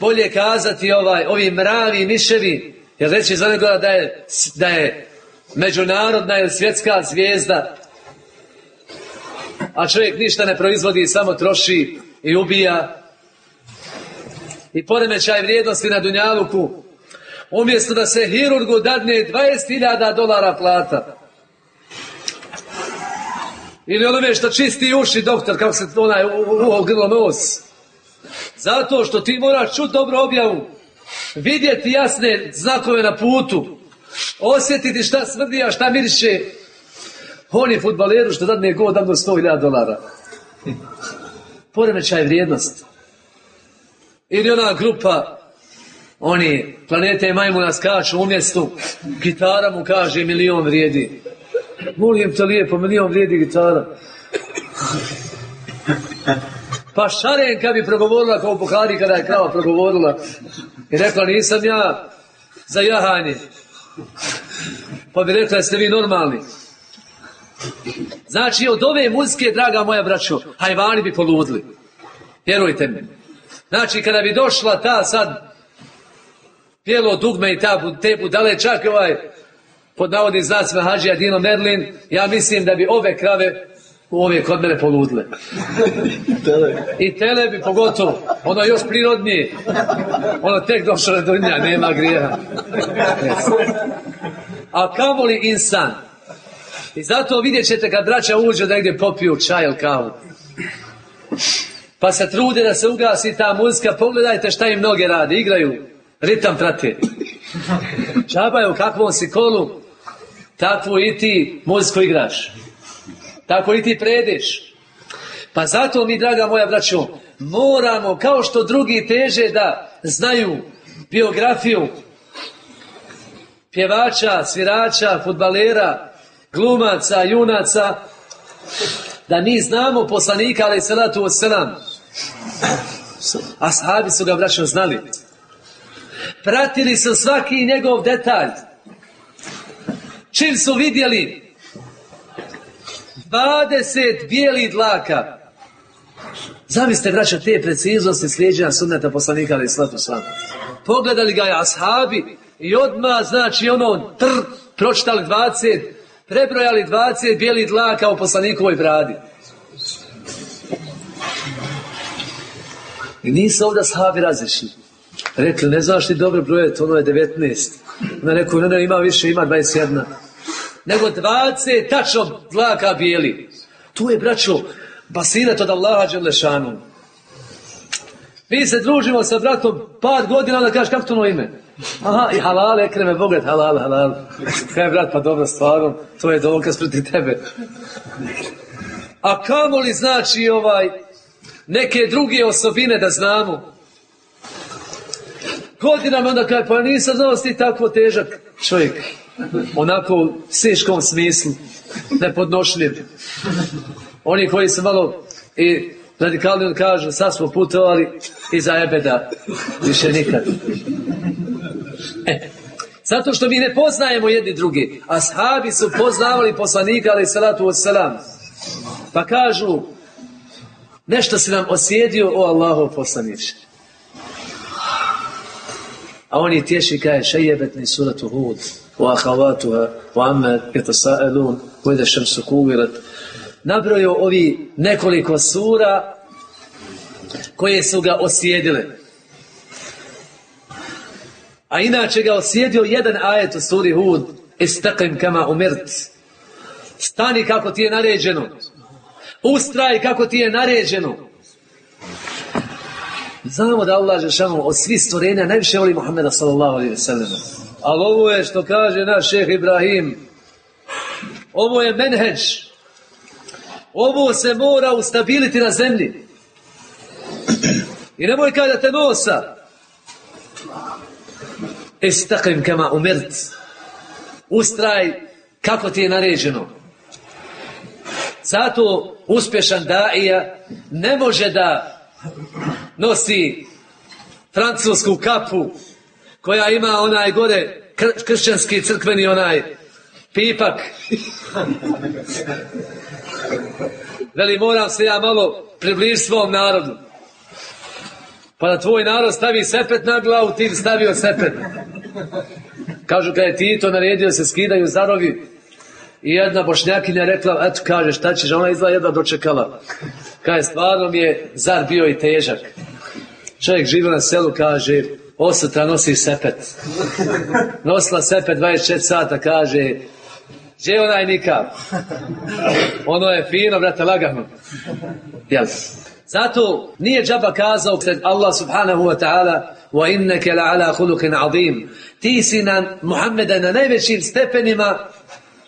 bolje kazati ovaj, ovi mravi miševi, jer reći za nekoga da je, da je međunarodna ili svjetska zvijezda, a čovjek ništa ne proizvodi, samo troši i ubija i poremećaj vrijednosti na Dunjaluku, umjesto da se hirurgu dadne 20.000 dolara plata. Ili onome što čisti uši doktor, kako se onaj grlo nos. Zato što ti moraš čuti dobro objavu, vidjeti jasne znakove na putu, osjetiti šta smrdi, a šta miriše. On je futbaleru što dadne god dam do 100.000 dolara. Poremećaj vrijednost. Ili ona grupa, oni planete majmuna skaču u mjestu, gitara mu kaže milion vrijedi. Molim te lijepo, milion vrijedi gitara. Pa šarenka bi progovorila kao Buhari kada je krava progovorila. I rekla nisam ja za jahanje. Pa bi rekla jeste vi normalni. Znači od ove muzike, draga moja braćo, hajvani bi poludili. Vjerujte mi. Znači kada bi došla ta sad pjelo dugme i ta, te budale, čak ovaj pod navodnim znacima Hadžija Dino Merlin, ja mislim da bi ove krave u ove kod mene poludle. I tele bi pogotovo, ono još prirodnije. Ono tek došlo do nja, nema grijeha. A kamoli insan. I zato vidjet ćete kad braća uđu da negdje popiju čaj ili kavu. Pa se trude da se ugasi ta muzika, pogledajte šta im mnoge rade, igraju, ritam prate. Čabaju kakvom si kolu, takvu i ti muziku igraš. Tako i ti predeš. Pa zato mi, draga moja braćo, moramo, kao što drugi teže da znaju biografiju pjevača, svirača, futbalera, glumaca, junaca, da mi znamo poslanika, ali salatu wasalam. A sahabi su ga, braćo, znali. Pratili su svaki njegov detalj. Čim su vidjeli 20 bijelih dlaka. Zamislite, braća, te preciznosti slijeđena sunneta poslanika, ali slatu slavu. Pogledali ga je ashabi i odmah, znači, ono, tr, pročitali 20, prebrojali 20 bijelih dlaka u poslanikovoj bradi. I nisu ovdje sahabi razišli. Rekli, ne znaš ti dobro brojati, ono je 19. Onda rekao, ne, ne, ima više, ima 21. Nego 20 tačno dlaka bijeli. Tu je, braćo, basiret od Allaha Đelešanu. Mi se družimo sa bratom par godina, onda kažeš kako to ime? Aha, i halal, ekreme, bogat, halal, halal. Kaj brat, pa dobro, stvarno, to je dokaz protiv tebe. A kamo li znači ovaj, neke druge osobine da znamo? Godinama onda kaže, pa nisam znao da si tako težak čovjek. Onako u psiškom smislu, nepodnošljiv. Oni koji su malo i radikalni kažu, sad smo putovali i za ebeda, više nikad. E, zato što mi ne poznajemo jedni drugi. Ashabi su poznavali poslanika, ali salatu wassalam. Pa kažu, nešto se nam osjedio o Allahov poslaniče. A on je tješi kaže šejebetni suratu Hud amma yatasaalun wa idha shamsu kuwirat nabrojio ovi nekoliko sura koje su ga osjedile. A inače ga osjedio jedan ajet u suri Hud. Istaqim kama umirt. Stani kako ti je naređeno. Ustraj kako ti je naređeno. Znamo da Allah Žešanu od svih stvorenja najviše voli Muhammeda sallallahu alaihi sallam. Ali ovo je što kaže naš šeh Ibrahim. Ovo je menheđ. Ovo se mora ustabiliti na zemlji. I nemoj kada te nosa. Istaqim kama umirt. Ustraj kako ti je naređeno. Zato uspješan daija ne može da nosi francusku kapu koja ima onaj gore kr kršćanski crkveni onaj pipak. Veli, moram se ja malo približiti svom narodu. Pa da tvoj narod stavi sepet na glavu, ti stavio sepet. Kažu kada je Tito naredio se skidaju zarovi i jedna bošnjakinja rekla, eto kaže šta ćeš, ona izgleda jedna dočekala. Kaže, stvarno mi je zar bio i težak. Čovjek živi na selu, kaže, osutra nosi sepet. Nosila sepet 24 sata, kaže, gdje je onaj nikav? Ono je fino, brate, lagano. Jel? Zato nije džaba kazao Allah subhanahu wa ta'ala wa inneke la ala hulukin azim. Ti si na Muhammeda na najvećim stepenima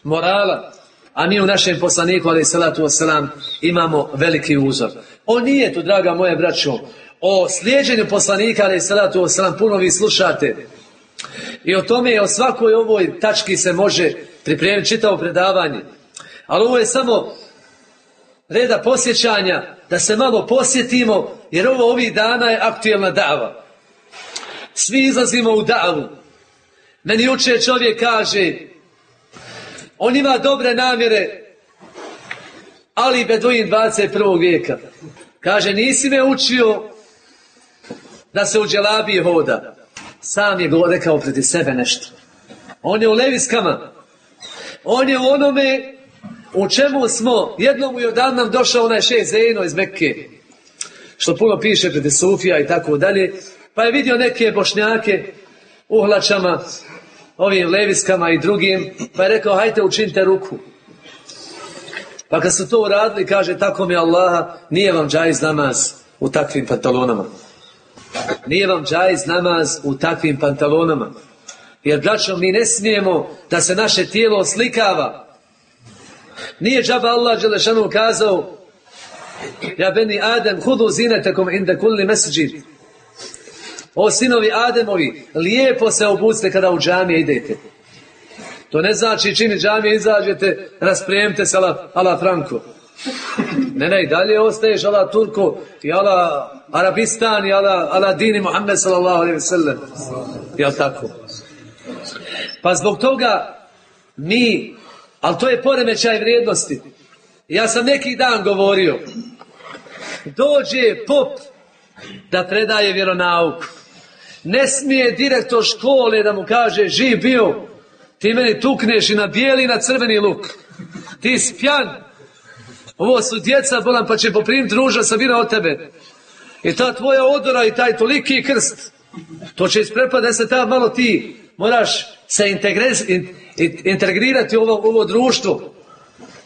morala, a mi u našem poslaniku, ali salatu wasalam, imamo veliki uzor. On nije tu, draga moja braćo, o slijeđenju poslanika, ali salatu puno vi slušate. I o tome, o svakoj ovoj tački se može pripremiti čitavo predavanje. Ali ovo je samo reda posjećanja, da se malo posjetimo, jer ovo ovih dana je aktuelna dava. Svi izlazimo u davu. Meni juče čovjek kaže, on ima dobre namjere, ali Beduin 21. vijeka. Kaže, nisi me učio da se u dželabiji hoda. Sam je rekao preti sebe nešto. On je u leviskama. On je u onome u čemu smo, jednom u Jordan nam došao onaj šest Zeno iz Mekke, što puno piše preti Sufija i tako dalje, pa je vidio neke bošnjake u hlačama, ovim leviskama i drugim, pa je rekao, hajte učinite ruku. Pa kad su to uradili, kaže, tako mi Allaha, nije vam džajz namaz u takvim pantalonama. Nije vam džajz namaz u takvim pantalonama. Jer, braćo, mi ne smijemo da se naše tijelo oslikava. Nije džaba Allah Đelešanu kazao Ja beni Adem, hudu zinetekom inda kulli mesđid. O sinovi Ademovi, lijepo se obucite kada u džamije idete. To ne znači čini džamije izađete, raspremite se ala, ala Franko. Ne, ne, i dalje ostaješ ala Turko i ala Arabistan i ala, ala Dini Muhammed sallallahu alaihi sallam. Jel tako? Pa zbog toga mi, ali to je poremećaj vrijednosti. Ja sam neki dan govorio, dođe pop da predaje vjeronauku. Ne smije direktor škole da mu kaže živ bio, Ti meni tukneš i na bijeli i na crveni luk. Ti si pjan. Ovo su djeca, bolam, pa će poprimiti ruža Sabina od tebe. I ta tvoja odora i taj toliki krst. To će isprepadati da se ta malo ti moraš se integrirati u ovo, ovo društvo.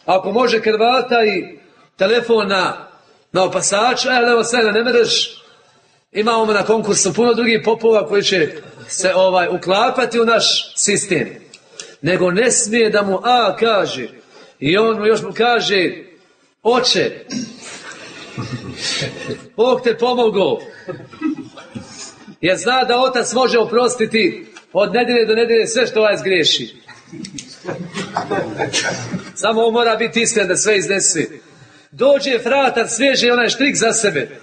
Ako može krvata i telefon na, opasača, ali evo sve ne mereš, imamo na konkursu puno drugih popova koji će se ovaj uklapati u naš sistem. Nego ne smije da mu A kaže i on mu još mu kaže oče, Bog te pomogao. Jer zna da otac može oprostiti od nedelje do nedelje sve što ovaj zgriješi. Samo on mora biti iskren da sve iznese. Dođe fratar, sveže onaj štrik za sebe.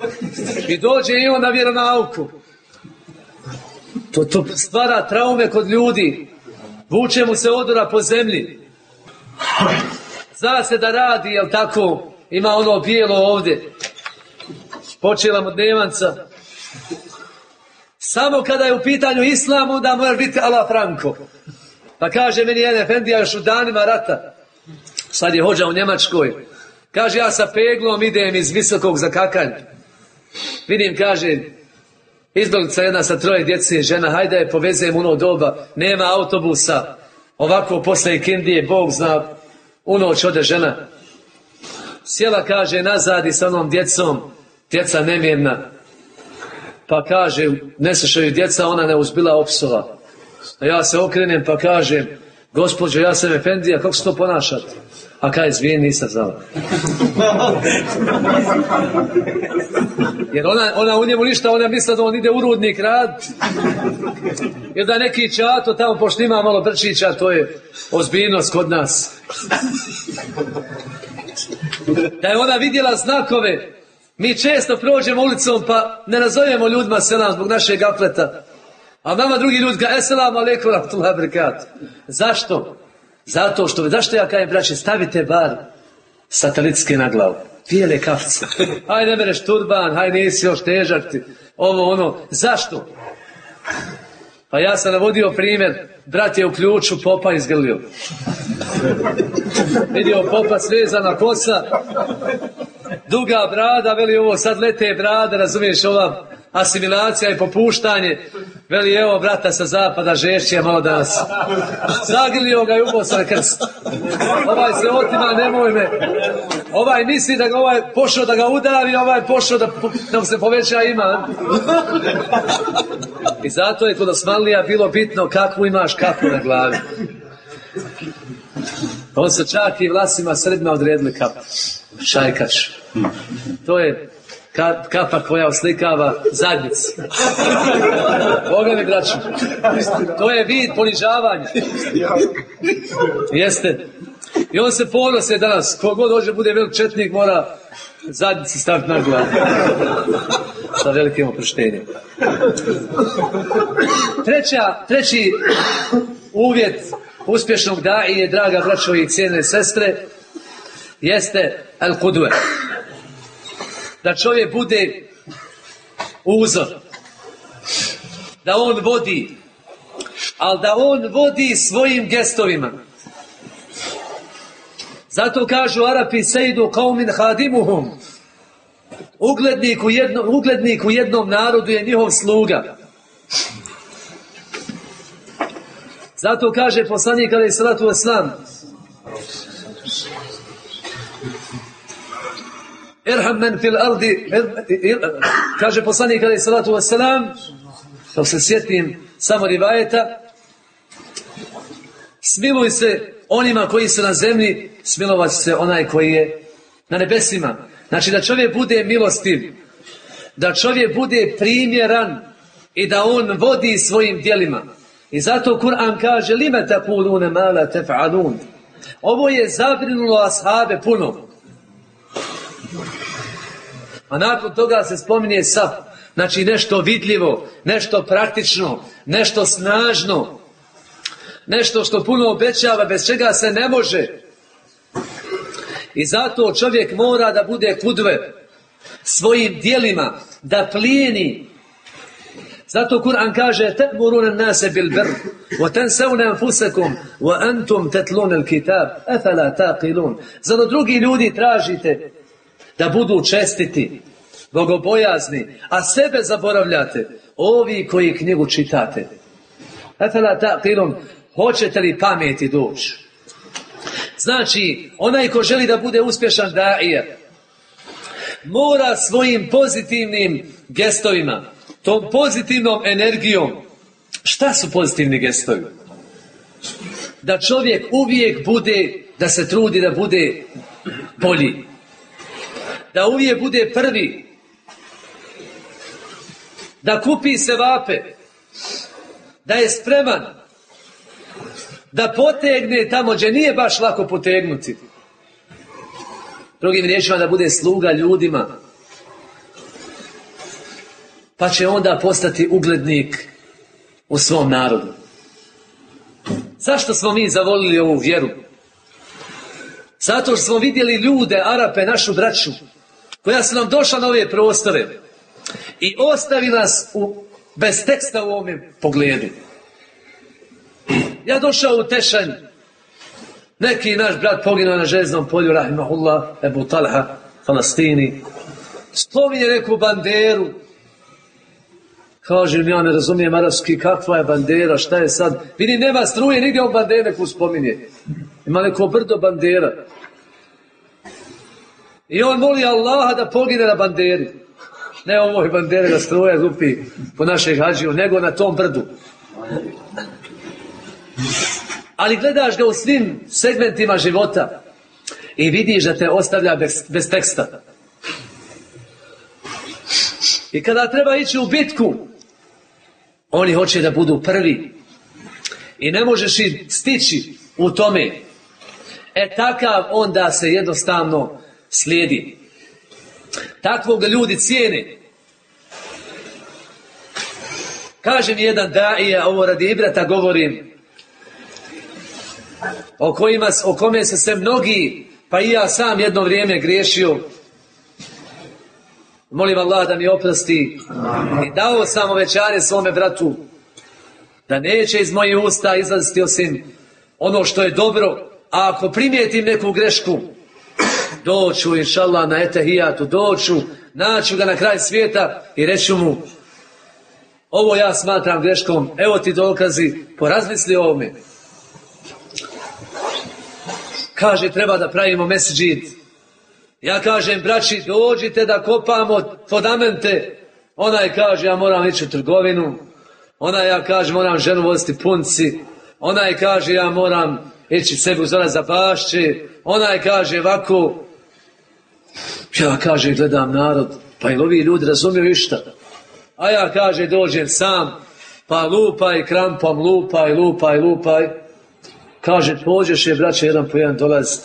I dođe i on na vjeronauku. To, to stvara traume kod ljudi. Vuče mu se odora po zemlji. Zna se da radi, jel tako? Ima ono bijelo ovdje. Počela mu dnevanca. Samo kada je u pitanju islam, onda mora biti ala Franko. Pa kaže meni jedan efendija još u danima rata. Sad je hođa u Njemačkoj. Kaže, ja sa peglom idem iz visokog za kakanj. Vidim, kaže, izbjeglica jedna sa troje djece, žena, hajde je povezem u ono doba, nema autobusa. Ovako posle ikindije, Bog zna, u noć ode žena. Sjela, kaže, nazad i sa onom djecom, djeca nemjerna. Pa kaže, ne slušaju djeca, ona ne uzbila opsova. A ja se okrenem pa kažem, gospođo, ja sam Efendija, kako se to ponašate? A kaj, izvijeni, nisam znala. Jer ona, ona u njemu ništa, ona misla da on ide u rudnik rad. Jer da neki čato tamo, pošto ima malo brčića, to je ozbiljnost kod nas. Da je ona vidjela znakove, mi često prođemo ulicom pa ne nazovemo ljudima selam zbog našeg gafleta. A nama drugi ljudi ga, eselamu alaikum rahmatullahi. Zašto? Zato što, zašto ja kajem, braće, stavite bar satelitske na glavu. Bijele kafce. Hajde, ne mereš turban, hajde, nisi još težak ti. Ovo, ono. Zašto? Pa ja sam navodio primjer, brat je u ključu popa izgrlio. Vidio popa svezana kosa, duga brada, veli ovo sad lete brada, razumiješ ova asimilacija i popuštanje. Veli evo brata sa zapada žešće malo danas. Zagrlio ga i ubao se na krst. Ovaj se otima, nemoj me. Ovaj misli da ga ovaj pošao da ga udari, ovaj pošao da, da se poveća ima. I zato je kod Osmanlija bilo bitno kakvu imaš kapu na glavi. On se čak i vlasima Srbima odredili kapu. Šajkač. To je ka, kapa koja oslikava zadnjicu. Boga mi braću. To je vid ponižavanja. Jeste. I on se ponose danas. Kogod dođe bude velik četnik mora zadnjicu staviti na glavu. Sa velikim oproštenjem. Treća, treći uvjet uspješnog daje, draga braćo i cijene sestre, jeste al kudve. Da čovjek bude uzor. Da on vodi. Ali da on vodi svojim gestovima. Zato kažu Arapi sejdu kaumin hadimuhum. Uglednik u, jedno, uglednik u jednom narodu je njihov sluga. Zato kaže poslanik alaih salatu wasalam Irham men fil ardi kaže poslanik alaih salatu wasalam kao se sjetim samo rivajeta smiluj se onima koji su na zemlji smilovat se onaj koji je na nebesima. Znači da čovjek bude milostiv da čovjek bude primjeran i da on vodi svojim djelima. I zato Kur'an kaže lime takulune ma la tef'alun. Ovo je zabrinulo ashabe puno. A nakon toga se spominje saf. Znači nešto vidljivo nešto praktično nešto snažno nešto što puno obećava bez čega se ne može i zato čovjek mora da bude kudve svojim dijelima da plijeni Zato Kur'an kaže تَأْمُرُونَ النَّاسَ بِالْبِرِّ وَتَنْسَوْنَ أَنفُسَكُمْ وَأَنْتُمْ تَتْلُونَ الْكِتَابِ أَفَلَا تَعْقِلُونَ Zato drugi ljudi tražite da budu čestiti, bogobojazni, a sebe zaboravljate, ovi koji knjigu čitate. Efela taqilun, hoćete li pameti doći? Znači, onaj ko želi da bude uspješan daije, mora svojim pozitivnim gestovima, tom pozitivnom energijom, šta su pozitivni gestovi? Da čovjek uvijek bude, da se trudi da bude bolji. Da uvijek bude prvi. Da kupi se vape. Da je spreman. Da potegne tamo gdje nije baš lako potegnuti. Drugim riječima da bude sluga ljudima. Pa će onda postati uglednik u svom narodu. Zašto smo mi zavolili ovu vjeru? Zato što smo vidjeli ljude, Arape, našu braću, koja su nam došla na ove prostore i ostavi nas u, bez teksta u ovom pogledu. Ja došao u Tešanj, neki naš brat poginuo na žeznom polju, rahimahullah, Ebu Talha, Falastini, spominje neku banderu, Kažem, ja ne razumijem arapski, kakva je bandera, šta je sad? Vidim, nema struje, nigdje on bandere neku spominje. Ima neko brdo bandera. I on moli Allaha da pogine na banderi. Ne ovoj bandere da struje lupi po našeg hađiju, nego na tom brdu. Ali gledaš ga u svim segmentima života i vidiš da te ostavlja bez, bez teksta. I kada treba ići u bitku, oni hoće da budu prvi. I ne možeš ih stići u tome. E takav onda se jednostavno slijedi. Takvog ga ljudi cijene. Kaže mi jedan daija, ovo radi Ibrata govorim, o, kojima, o kome se se mnogi, pa i ja sam jedno vrijeme griješio, Molim Allah da mi oprosti. I dao sam obećanje svome bratu da neće iz mojih usta izlaziti osim ono što je dobro, a ako primijetim neku grešku, doću inšallah na etehijatu, doću, naću ga na kraj svijeta i reću mu ovo ja smatram greškom, evo ti dokazi, porazmisli o ovome. Kaže, treba da pravimo meseđit, ja kažem, braći, dođite da kopamo fundamente. Onaj kaže, ja moram ići u trgovinu. Onaj ja kaže, moram ženu voziti punci. Onaj kaže, ja moram ići sebi uzora za bašće. Onaj kaže, ovako. Ja kaže, gledam narod. Pa i ovi ljudi razumiju išta. A ja kaže, dođem sam. Pa lupaj krampom, lupaj, lupaj, lupaj. Kaže, pođeš je, braće, jedan po jedan dolaziti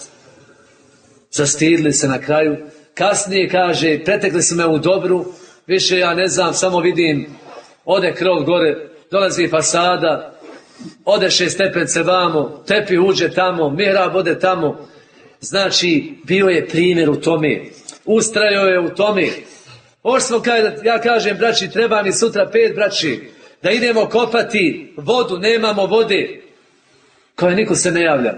zastidili se na kraju. Kasnije kaže, pretekli su me u dobru, više ja ne znam, samo vidim, ode krov gore, dolazi fasada, ode šest stepence vamo, tepi uđe tamo, mihrab ode tamo. Znači, bio je primjer u tome. Ustrajao je u tome. Ovo smo, ja kažem, braći, treba mi sutra pet braći, da idemo kopati vodu, nemamo vode. Koje niko se ne javlja.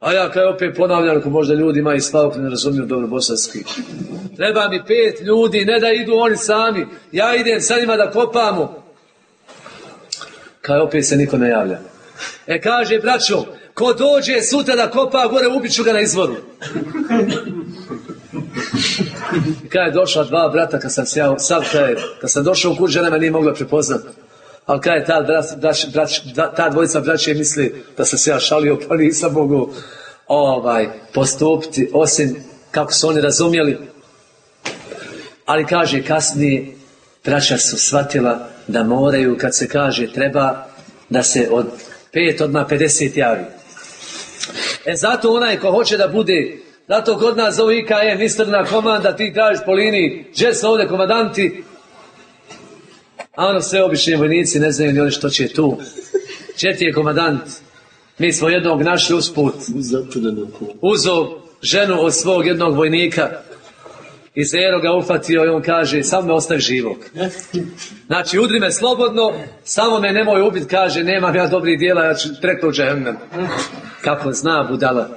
A ja kaj opet ponavljam, ako možda ljudi imaju slavku, ne razumiju dobro bosanski. Treba mi pet ljudi, ne da idu oni sami. Ja idem sa njima da kopamo. Kaj opet se niko ne javlja. E kaže, braćo, ko dođe sutra da kopa gore, ubiću ga na izvoru. I kad je došla dva brata, kad sam sjao, sad kaj, kad sam došao u kuć, žena me nije mogla prepoznati. Ali kaj je ta, ta dvojica braće misli da sam se ja šalio, pa nisam mogu ovaj, postupiti, osim kako su oni razumjeli. Ali kaže kasnije, braća su shvatila da moraju, kad se kaže treba, da se od pet odmah 50 javi. E zato onaj ko hoće da bude, zato kod nas zove IKM, istrna komanda, ti tražiš po liniji, gdje ovdje komandanti, a ono sve obični vojnici ne znaju ni oni što će tu. Četi je komandant. Mi smo jednog našli usput. Uzo ženu od svog jednog vojnika. i Zero ga ufatio i on kaže, samo me ostavi živog. Znači, udri me slobodno, samo me nemoj ubiti, kaže, nemam ja dobrih dijela, ja ću preko u džehennem. Kako zna budala.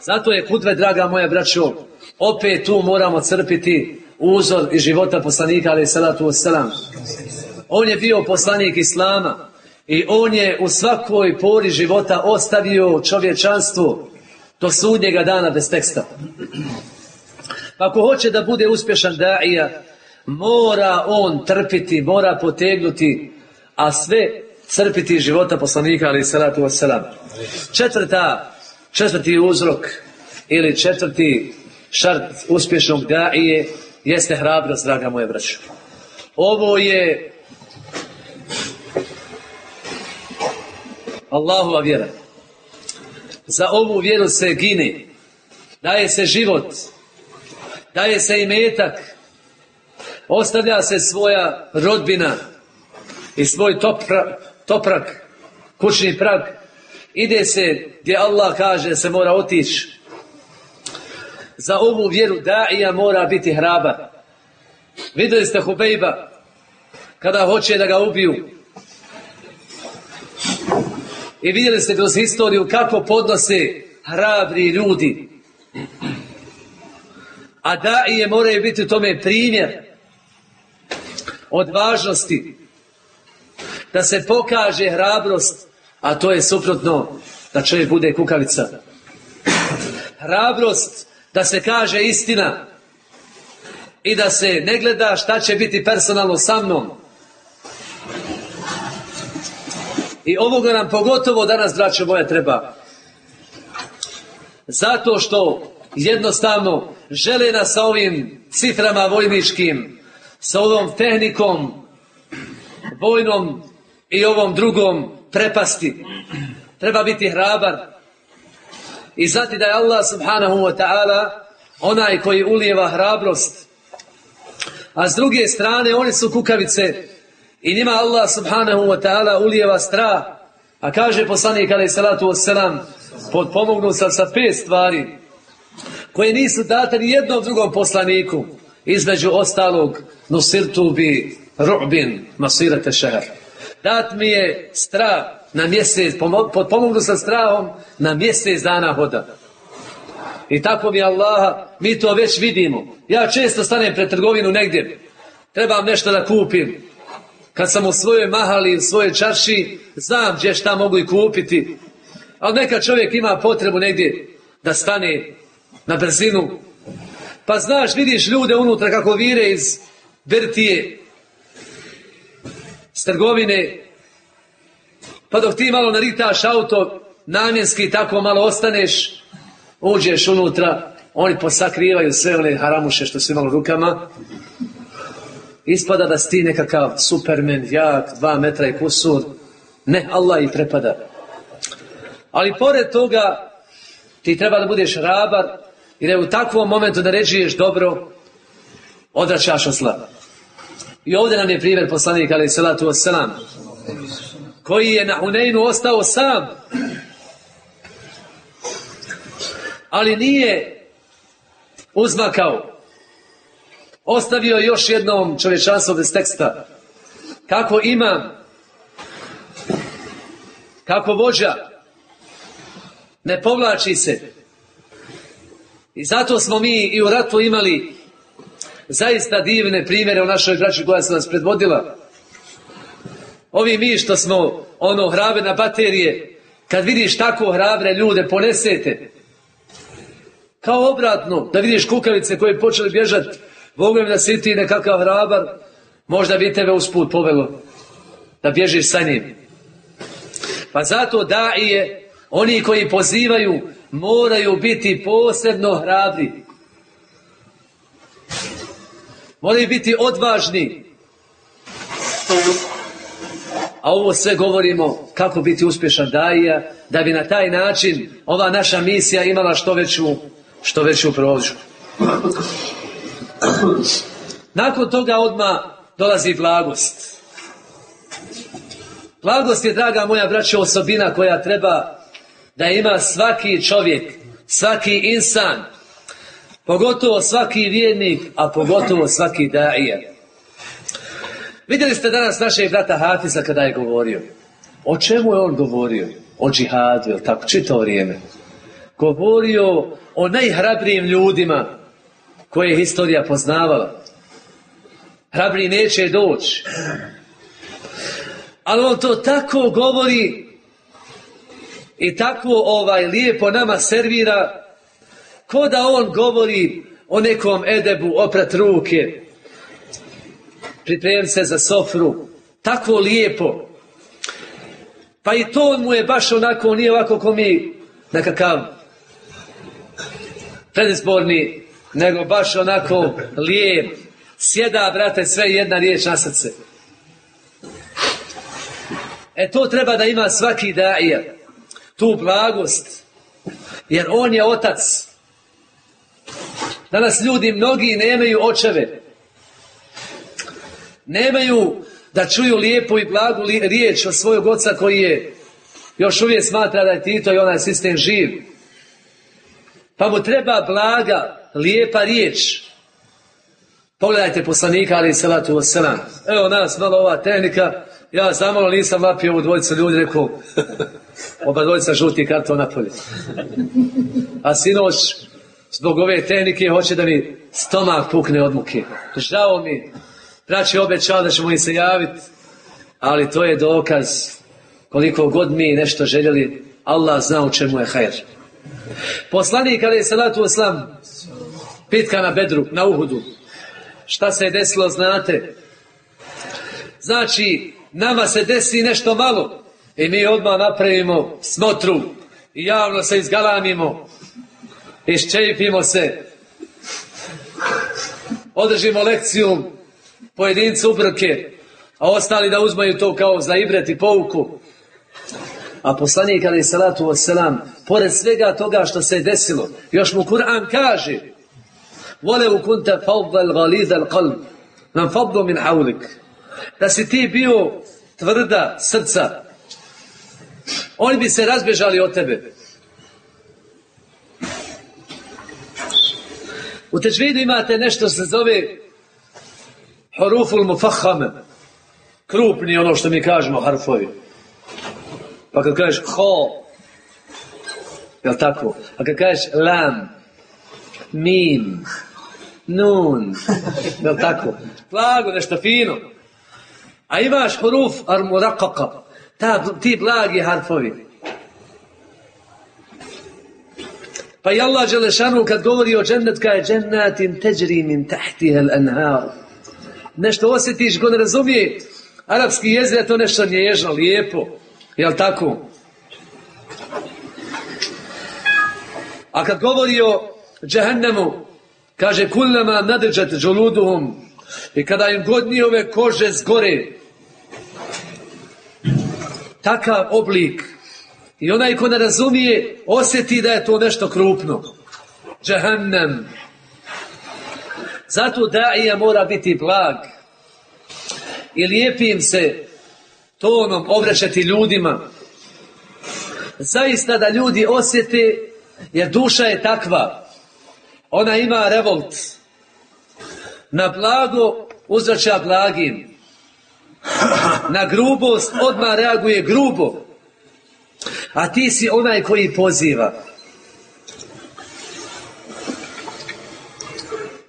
Zato je kudve, draga moja braćo, opet tu moramo crpiti uzor iz života poslanika, ali salatu wasalam. On je bio poslanik Islama i on je u svakoj pori života ostavio čovječanstvo do sudnjega dana bez teksta. Ako hoće da bude uspješan daija, mora on trpiti, mora potegnuti, a sve crpiti života poslanika, ali salatu wasalam. Četvrta, četvrti uzrok ili četvrti šart uspješnog daije jeste hrabrost, draga moje braćo. Ovo je Allahova vjera. Za ovu vjeru se gine. Daje se život. Daje se imetak. Ostavlja se svoja rodbina i svoj topra, toprak, kućni prag. Ide se gdje Allah kaže se mora otići. Za ovu vjeru daija mora biti hrabar. Vidjeli ste Hubejba kada hoće da ga ubiju. I vidjeli ste kroz historiju kako podnose hrabri ljudi. A da i je moraju biti u tome primjer od važnosti da se pokaže hrabrost, a to je suprotno da čovjek bude kukavica. Hrabrost da se kaže istina i da se ne gleda šta će biti personalno sa mnom. I ovoga nam pogotovo danas, braćo moja, treba. Zato što jednostavno žele nas sa ovim ciframa vojničkim, sa ovom tehnikom vojnom i ovom drugom prepasti. Treba biti hrabar i znati da je Allah subhanahu wa ta'ala onaj koji ulijeva hrabrost. A s druge strane oni su kukavice i njima Allah subhanahu wa ta'ala ulijeva strah. A kaže poslanik alaih salatu wassalam potpomognu sam sa pet stvari koje nisu date ni jednom drugom poslaniku između ostalog nusirtu bi ru'bin masirate šehar. Dat mi je strah na mjesec, potpomognu sa strahom na mjesec dana hoda. I tako mi Allaha, mi to već vidimo. Ja često stanem pred trgovinu negdje, trebam nešto da kupim. Kad sam u svojoj mahali, u svojoj čarši, znam gdje šta mogu i kupiti. Ali neka čovjek ima potrebu negdje da stane na brzinu. Pa znaš, vidiš ljude unutra kako vire iz Bertije, s trgovine, pa dok ti malo naritaš auto, namjenski tako malo ostaneš, uđeš unutra, oni posakrivaju sve one haramuše što su imali rukama, ispada da si ti nekakav supermen, jak, dva metra i kusur, ne, Allah i prepada. Ali pored toga, ti treba da budeš rabar, i da u takvom momentu naređuješ dobro, odračaš od zla. I ovdje nam je primjer poslanika, ali salatu wasalam, koji je na Huneinu ostao sam, ali nije uzmakao. Ostavio još jednom čovječanstvo bez teksta. Kako imam, kako vođa, ne povlači se. I zato smo mi i u ratu imali zaista divne primjere u našoj braći koja se nas predvodila. Ovi mi što smo ono hrabe na baterije, kad vidiš tako hrabre ljude, ponesete. Kao obratno, da vidiš kukavice koje počeli bježati, vogujem da si ti nekakav hrabar, možda bi tebe usput povelo da bježiš sa njim. Pa zato da i je, oni koji pozivaju, moraju biti posebno hrabri. Moraju biti odvažni. A ovo sve govorimo kako biti uspješan daija, da bi na taj način ova naša misija imala što veću, što veću prođu. Nakon toga odmah dolazi blagost. Blagost je, draga moja braća, osobina koja treba da ima svaki čovjek, svaki insan. Pogotovo svaki vjernik, a pogotovo svaki daije. Vidjeli ste danas našeg brata Hafiza kada je govorio. O čemu je on govorio? O džihadu, jel tako? Čito vrijeme. Govorio o najhrabrijim ljudima koje je historija poznavala. Hrabri neće doći. Ali on to tako govori i tako ovaj lijepo nama servira ko da on govori o nekom edebu oprat ruke pripremim se za sofru. Tako lijepo. Pa i to mu je baš onako nije ovako ko mi nekakav predizborni nego baš onako lijep. Sjeda brate sve jedna riječ na srce. E to treba da ima svaki daija tu blagost. Jer on je otac. Danas ljudi mnogi nemaju očeve. Nemaju da čuju lijepu i blagu riječ od svojeg oca koji je još uvijek smatra da je Tito i onaj sistem živ. Pa mu treba blaga, lijepa riječ. Pogledajte poslanika, ali salatu wasalam. Evo nas, malo ova tehnika. Ja zamalo nisam vapio ovu dvojicu ljudi, rekao, oba dvojica žuti karton napolje. A sinoć, zbog ove tehnike hoće da mi stomak pukne od muke. Žao mi, braći obećao da ćemo im se javiti, ali to je dokaz koliko god mi nešto željeli, Allah zna u čemu je hajr. Poslanik kada je salatu oslam, pitka na bedru, na uhudu, šta se je desilo, znate? Znači, nama se desi nešto malo i mi odmah napravimo smotru i javno se izgalamimo iščepimo se, održimo lekciju pojedincu ubrke, a ostali da uzmaju to kao za ibret i pouku. A poslanik ali salatu wasalam, pored svega toga što se je desilo, još mu Kur'an kaže Vole u kunta fadda galida qalb nam faddu min haulik da si ti bio tvrda srca oni bi se razbežali od tebe U teđvidu imate nešto se zove haruful mufahame. Krupni ono što mi kažemo harfovi. Pa kad kažeš ho, jel tako? A kad kažeš lam, mim, nun, jel tako? Blago, nešto fino. A imaš haruf ar murakaka. Ta, ti blagi harfovi. Pa i Allah Đelešanu kad govori o džennet je džennatin teđri min tahtiha al-anhar. Nešto osjetiš ko ne razumije arapski jezik, to nešto nježno, lijepo. Jel tako? A kad govori o džehennemu, kaže kullama nadrđat džoluduhum i kada im god ove kože zgore, takav oblik i onaj ko ne razumije, osjeti da je to nešto krupno. Džahannem. Zato daija mora biti blag. I lijepim se tonom obraćati ljudima. Zaista da ljudi osjete, jer duša je takva. Ona ima revolt. Na blago uzraća blagim. Na grubost odmah reaguje grubo. A ti si onaj koji poziva.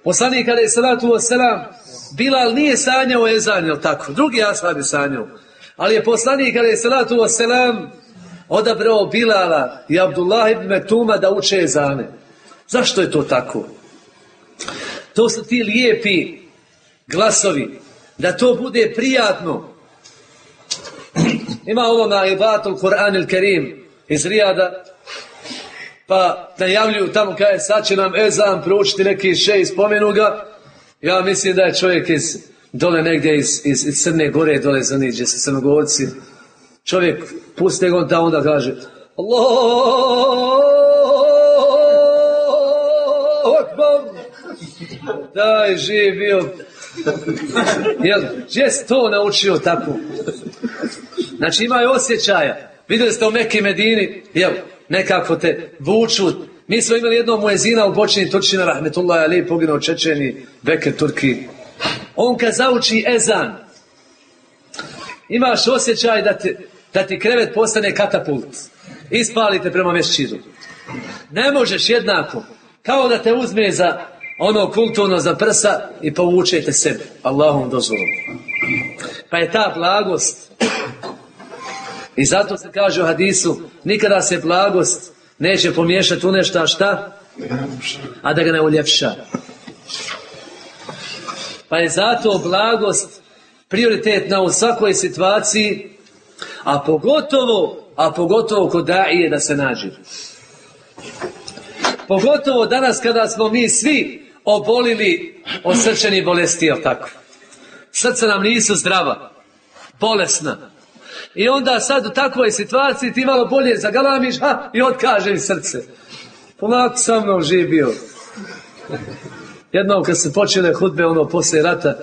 Poslanik kada je salatu wasalam, Bilal nije sanjao ezan, jel tako? Drugi ashab je sanjao. Ali je poslanik kada je salatu wasalam, odabrao Bilala i Abdullah ibn Metuma da uče ezane. Zašto je to tako? To su ti lijepi glasovi. Da to bude prijatno. Ima ovo na ibatul Kur'an il Kerim iz Rijada, pa najavljuju tamo kada je sad će nam ezan proučiti neki še spomenu ga. Ja mislim da je čovjek iz dole negdje iz, iz, iz Crne Gore dole za niđe se crnogorci. Čovjek puste on tamo onda kaže Allah akbar daj živ bio jel, gdje si to naučio tako Znači imaju osjećaja. Vidjeli ste u Mekke Medini, jel, nekako te vuču Mi smo imali jednog muezina u Bočini Turčina, rahmetullahi ali poginuo Čečeni, Bekir Turki. On kad zauči ezan, imaš osjećaj da ti, da ti krevet postane katapult. Ispalite prema mešćidu. Ne možeš jednako. Kao da te uzme za ono kulturno za prsa i povučete sebe. Allahom dozvolom. Pa je ta blagost. I zato se kaže u hadisu, nikada se blagost neće pomiješati u nešto, a šta? A da ga ne uljepša. Pa je zato blagost prioritetna u svakoj situaciji, a pogotovo, a pogotovo kod daije da se nađe. Pogotovo danas kada smo mi svi obolili od srčanih bolesti, jel tako? Srca nam nisu zdrava, bolesna. I onda sad u takvoj situaciji ti malo bolje zagalamiš, ha, i otkaže srce. Polako sa mnom živ bio. Jednom kad se počele hudbe, ono, poslije rata,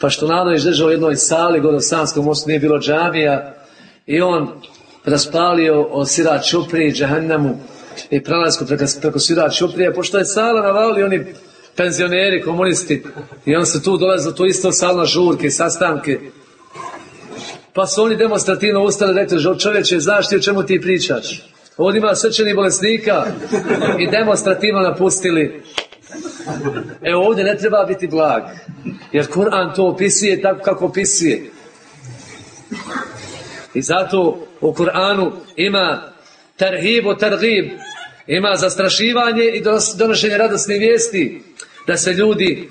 pa što Nadović držao u jednoj sali, gore u Sanskom mostu nije bilo džamija, i on raspalio o Sira i Džahannamu i prelasku preko, preko Sira Čuprije, pošto je sala navali oni penzioneri, komunisti, i on se tu dolaze u tu isto salu na žurke, sastanke, pa su oni demonstrativno ustali i rekli, "Žo, čovječe, znaš ti o čemu ti pričaš? Ovdje ima srčanih bolesnika i demonstrativno napustili. E ovdje ne treba biti blag, jer Kur'an to opisuje tako kako opisuje. I zato u Kur'anu ima tarhib o tarhib, ima zastrašivanje i donošenje radosne vijesti da se ljudi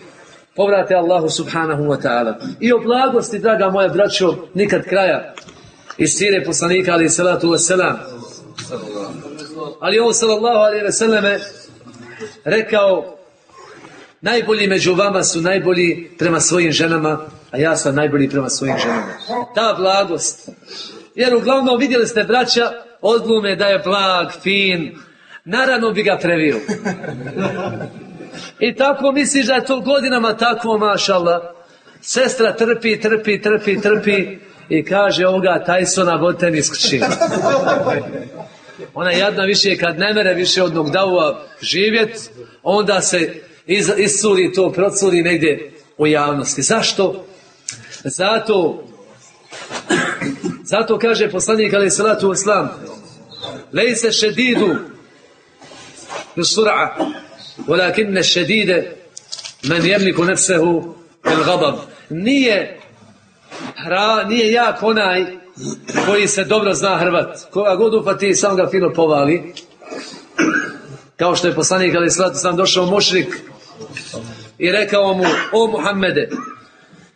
povrate Allahu subhanahu wa ta'ala. I o blagosti, draga moja braćo, nikad kraja. Iz sire poslanika, ali salatu wasalam. Ali on, sallallahu alaihi wasallame, rekao, najbolji među vama su najbolji prema svojim ženama, a ja sam najbolji prema svojim ženama. Ta blagost. Jer uglavnom vidjeli ste braća, odglume da je blag, fin, naravno bi ga previo. I tako misliš da je to godinama tako, mašallah. Sestra trpi, trpi, trpi, trpi i kaže ovoga Tysona vodite mi skrči. Ona jadna više kad ne mere više od nogdaua živjet, onda se iz, iscuri to, procuri negdje u javnosti. Zašto? Zato zato kaže poslanik alaih salatu wassalam lejse šedidu ولكن الشديد من يملك نفسه nefsehu. Nije, hra, nije jak onaj koji se dobro zna Hrvat. Koga god upati, sam ga fino povali. Kao što je poslanik Ali Slatu sam došao mušrik i rekao mu, o Muhammede,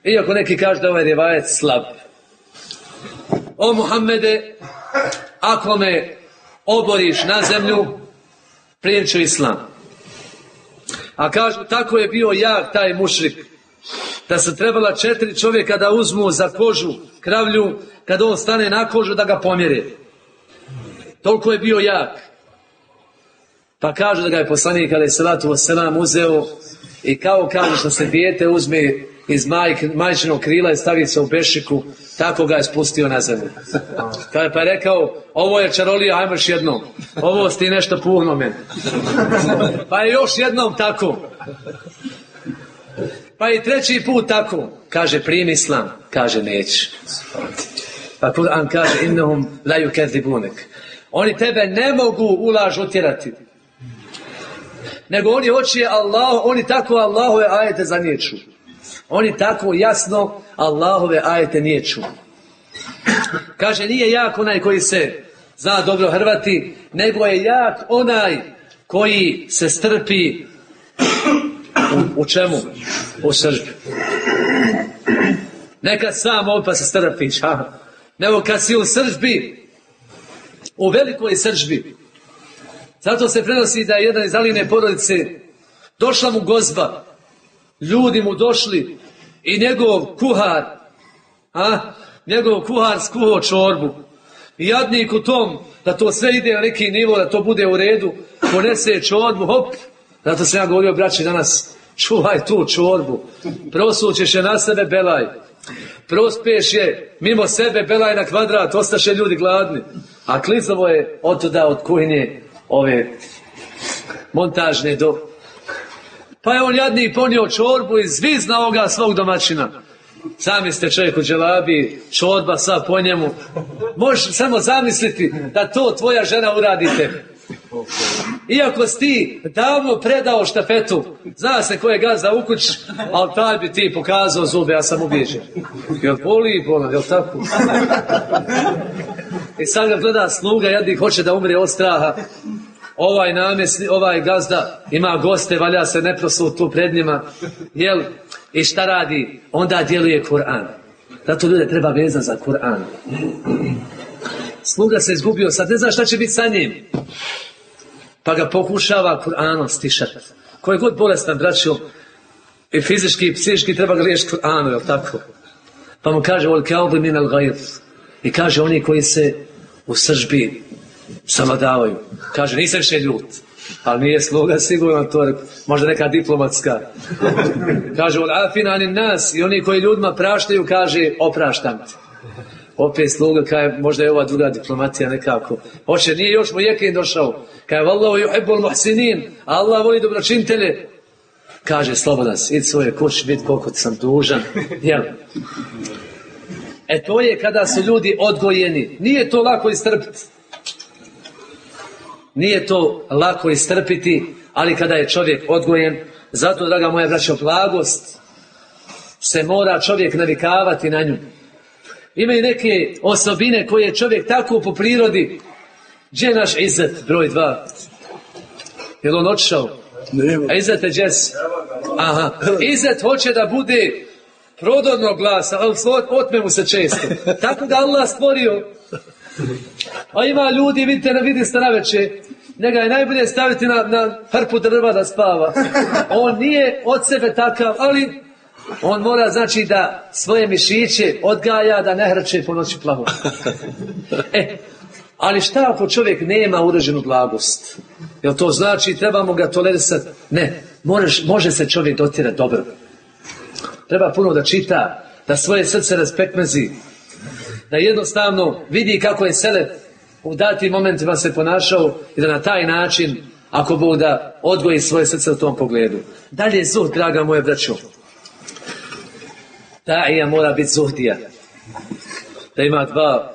iako neki kažu da ovaj rivajec slab. O Muhammede, ako me oboriš na zemlju, prijem ću Islam. A kažu, tako je bio jak taj mušrik, da su trebala četiri čovjeka da uzmu za kožu kravlju, kad on stane na kožu da ga pomjere. Toliko je bio jak. Pa kažu da ga je poslanik ali salatu wasalam uzeo i kao kaže što se dijete uzme iz majk, majčinog krila i stavi se u bešiku, tako ga je spustio na zemlju. Kada je pa rekao, ovo je čarolija, ajmo još jednom. Ovo ti nešto puhno meni. Pa je još jednom tako. Pa i treći put tako. Kaže, primi islam. Kaže, neće. Pa Kur'an kaže, innahum la yukadzibunek. Oni tebe ne mogu u laž utjerati. Nego oni hoće Allah, oni tako Allahove ajete zaniječu. Oni tako jasno Allahove ajete niječu. Kaže, nije jak onaj koji se zna dobro hrvati, nego je jak onaj koji se strpi u, u čemu? U sržbi. Nekad sam on pa se strpiš? Nego kad si u sržbi, u velikoj sržbi, zato se prenosi da je jedan iz Aline porodice došla mu gozba, ljudi mu došli i njegov kuhar, a, njegov kuhar skuho čorbu. I jadnik u tom, da to sve ide na neki nivo, da to bude u redu, ponese čorbu, hop, zato sam ja govorio braći danas, čuvaj tu čorbu, prosućeš je na sebe belaj, prospeš je mimo sebe belaj na kvadrat, ostaše ljudi gladni. A klizovo je od tuda, od kuhinje ove montažne do... Pa je on jadni ponio čorbu i zvizna ovoga svog domaćina. Sami ste čovjek u dželabi, čorba sva po njemu. Možeš samo zamisliti da to tvoja žena uradite. Iako si ti davno predao štafetu, zna se ko je gazda u kuć, ali taj bi ti pokazao zube, ja sam ubijeđen. Jel boli, bolan, jel tako? I sad ga gleda sluga, jadni hoće da umre od straha. Ovaj namjesni, ovaj gazda ima goste, valja se neprosut tu pred njima. Jel? I šta radi? Onda djeluje Kur'an. Zato ljude treba vezan za Kur'an. Sluga se izgubio, sad ne zna šta će biti sa njim. Pa ga pokušava Kur'anom stišati. Ko je god bolestan, braćo, i fizički i psihički treba ga riješiti Kur'anom, jel tako? Pa mu kaže, ol min al I kaže, oni koji se u sržbi savladavaju. Kaže, nisam više ljut. Ali nije sluga sigurno to, rekao. možda neka diplomatska. Kaže, ol afina anin nas. I oni koji ljudima praštaju, kaže, opraštam te. Opet sluga, kaže, možda je ova druga diplomatija nekako. Hoće, nije još mu jekin došao. Kaže, vallahu yuhibbul muhsinin. Allah voli dobročinitelje. Kaže, slobodan si, idi svoje kući, vidi koliko ti sam dužan. Jel? E to je kada su ljudi odgojeni. Nije to lako istrpiti. Nije to lako istrpiti, ali kada je čovjek odgojen, zato, draga moja braćo, blagost se mora čovjek navikavati na nju. Imaju neke osobine koje je čovjek tako po prirodi. Gdje je naš Izet, broj dva? Je on otišao? A Izet je Jess. Aha. Izet hoće da bude prodorno glasa, ali otme mu se često. Tako ga Allah stvorio. A ima ljudi, vidite, na vidi naveče, njega je najbolje staviti na, na hrpu drva da spava. On nije od sebe takav, ali on mora znači da svoje mišiće odgaja da ne hrče po noći plavu. E, ali šta ako čovjek nema uređenu blagost? Jel to znači trebamo ga tolerisati? Ne, može se čovjek dotjerati dobro. Treba puno da čita, da svoje srce respektmezi, da jednostavno vidi kako je sele u datim momentima se ponašao i da na taj način, ako Bog da odgoji svoje srce u tom pogledu. Dalje zuh, draga moje braćo. Daija mora biti zuhdija. Da ima dva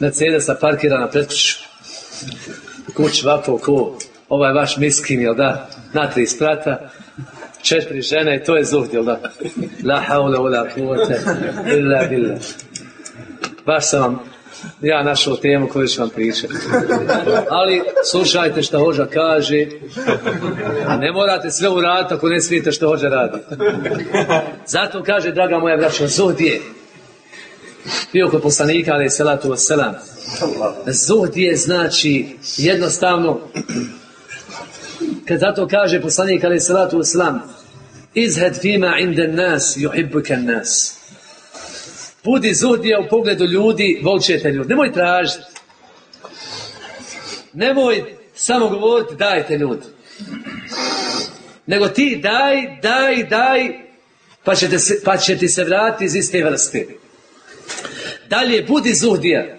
Mercedesa parkirana pred kuću. Kuć vapo ko ovaj vaš miskin, jel da? Na tri sprata, četiri žene i to je zuhd, jel da? La haule ula kuvvete illa billah. Baš sam vam ja našao temu koju ću vam pričati. Ali slušajte što hođa kaže. Ne morate sve uraditi ako ne smijete što hođa radi. Zato kaže, draga moja braća, zuhd je bio kod poslanika, ali salatu wasalam. Zuhd je znači jednostavno kad zato kaže poslanik ali salatu wasalam izhed fima inda nas yuhibbuka nas budi zuhdija u pogledu ljudi volčete ljudi. Nemoj tražiti. Nemoj samo govoriti dajte ljudi. Nego ti daj, daj, daj pa, ćete se, pa će ti se vratiti iz iste vrste. Dalje budi zuhdija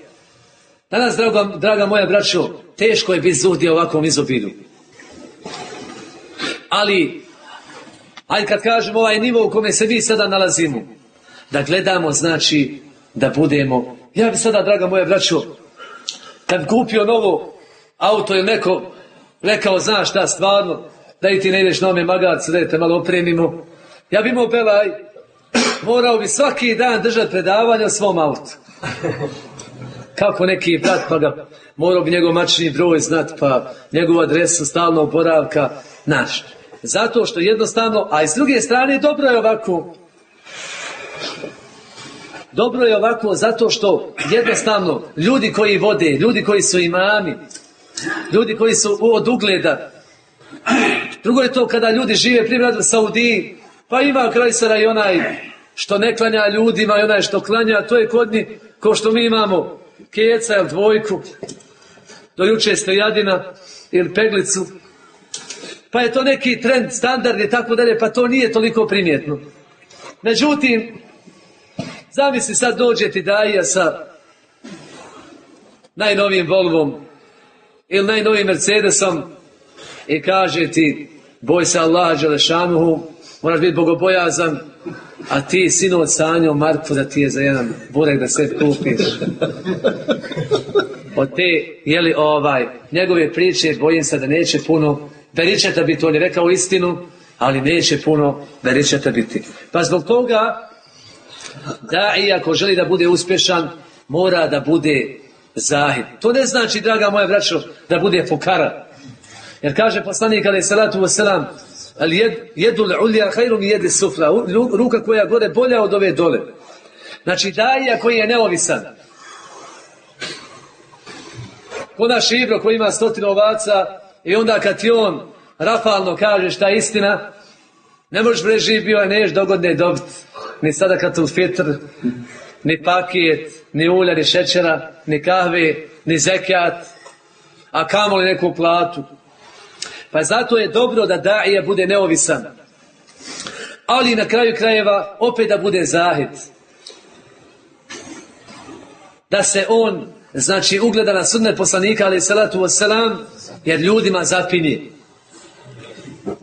danas draga, draga moja braćo teško je biti zuhdija u ovakvom izobilju. Ali, ajde kad kažem ovaj nivo u kome se vi sada nalazimo, da gledamo, znači, da budemo, ja bi sada, draga moja braćo, kad kupio novo auto ili neko rekao, znaš šta, stvarno, da i ti ne ideš na ome magac, da te malo opremimo, ja bi imao belaj, morao bi svaki dan držati predavanje o svom autu. Kako neki brat, pa ga morao bi njegov mačni broj znat, pa njegovu adresu stalnog boravka, naš. Zato što jednostavno, a i s druge strane dobro je ovako. Dobro je ovako zato što jednostavno ljudi koji vode, ljudi koji su imami, ljudi koji su od ugleda. Drugo je to kada ljudi žive u Saudiji, pa ima krajsara i onaj što ne klanja ljudima i onaj što klanja, to je kod njih kao što mi imamo keca ili dvojku, do juče jadina ili peglicu, pa je to neki trend, standard i tako dalje, pa to nije toliko primjetno. Međutim, zamisli sad dođe ti daja sa najnovijim Volvom ili najnovijim Mercedesom i kaže ti boj se Allaha Đelešanuhu, moraš biti bogobojazan, a ti sinoć sanjao Marku da ti je za jedan burek da se kupiš. Od te, jeli ovaj, njegove priče, bojim se da neće puno, da biti, on je rekao istinu, ali neće puno da biti. Pa zbog toga, da i ako želi da bude uspješan, mora da bude zahid. To ne znači, draga moja braćo, da bude fukara. Jer kaže poslanik ali salatu wasalam, ali jed, jedu ulja hajru mi jede sufla. Ruka koja gore bolja od ove dole. Znači daja koji je neovisan. Ko naš Ibro koji ima stotinu ovaca i onda kad ti on rafalno kaže šta je istina, ne možeš breži bio, neš dogodne dobiti. Ni sada kad tu fitr, ni paket, ni ulja, ni šećera, ni kahve, ni zekijat, a kamoli neku platu. Pa zato je dobro da daija bude neovisan. Ali na kraju krajeva opet da bude zahid. Da se on, znači, ugleda na sudne poslanika, ali salatu wasalam, jer ljudima zapini.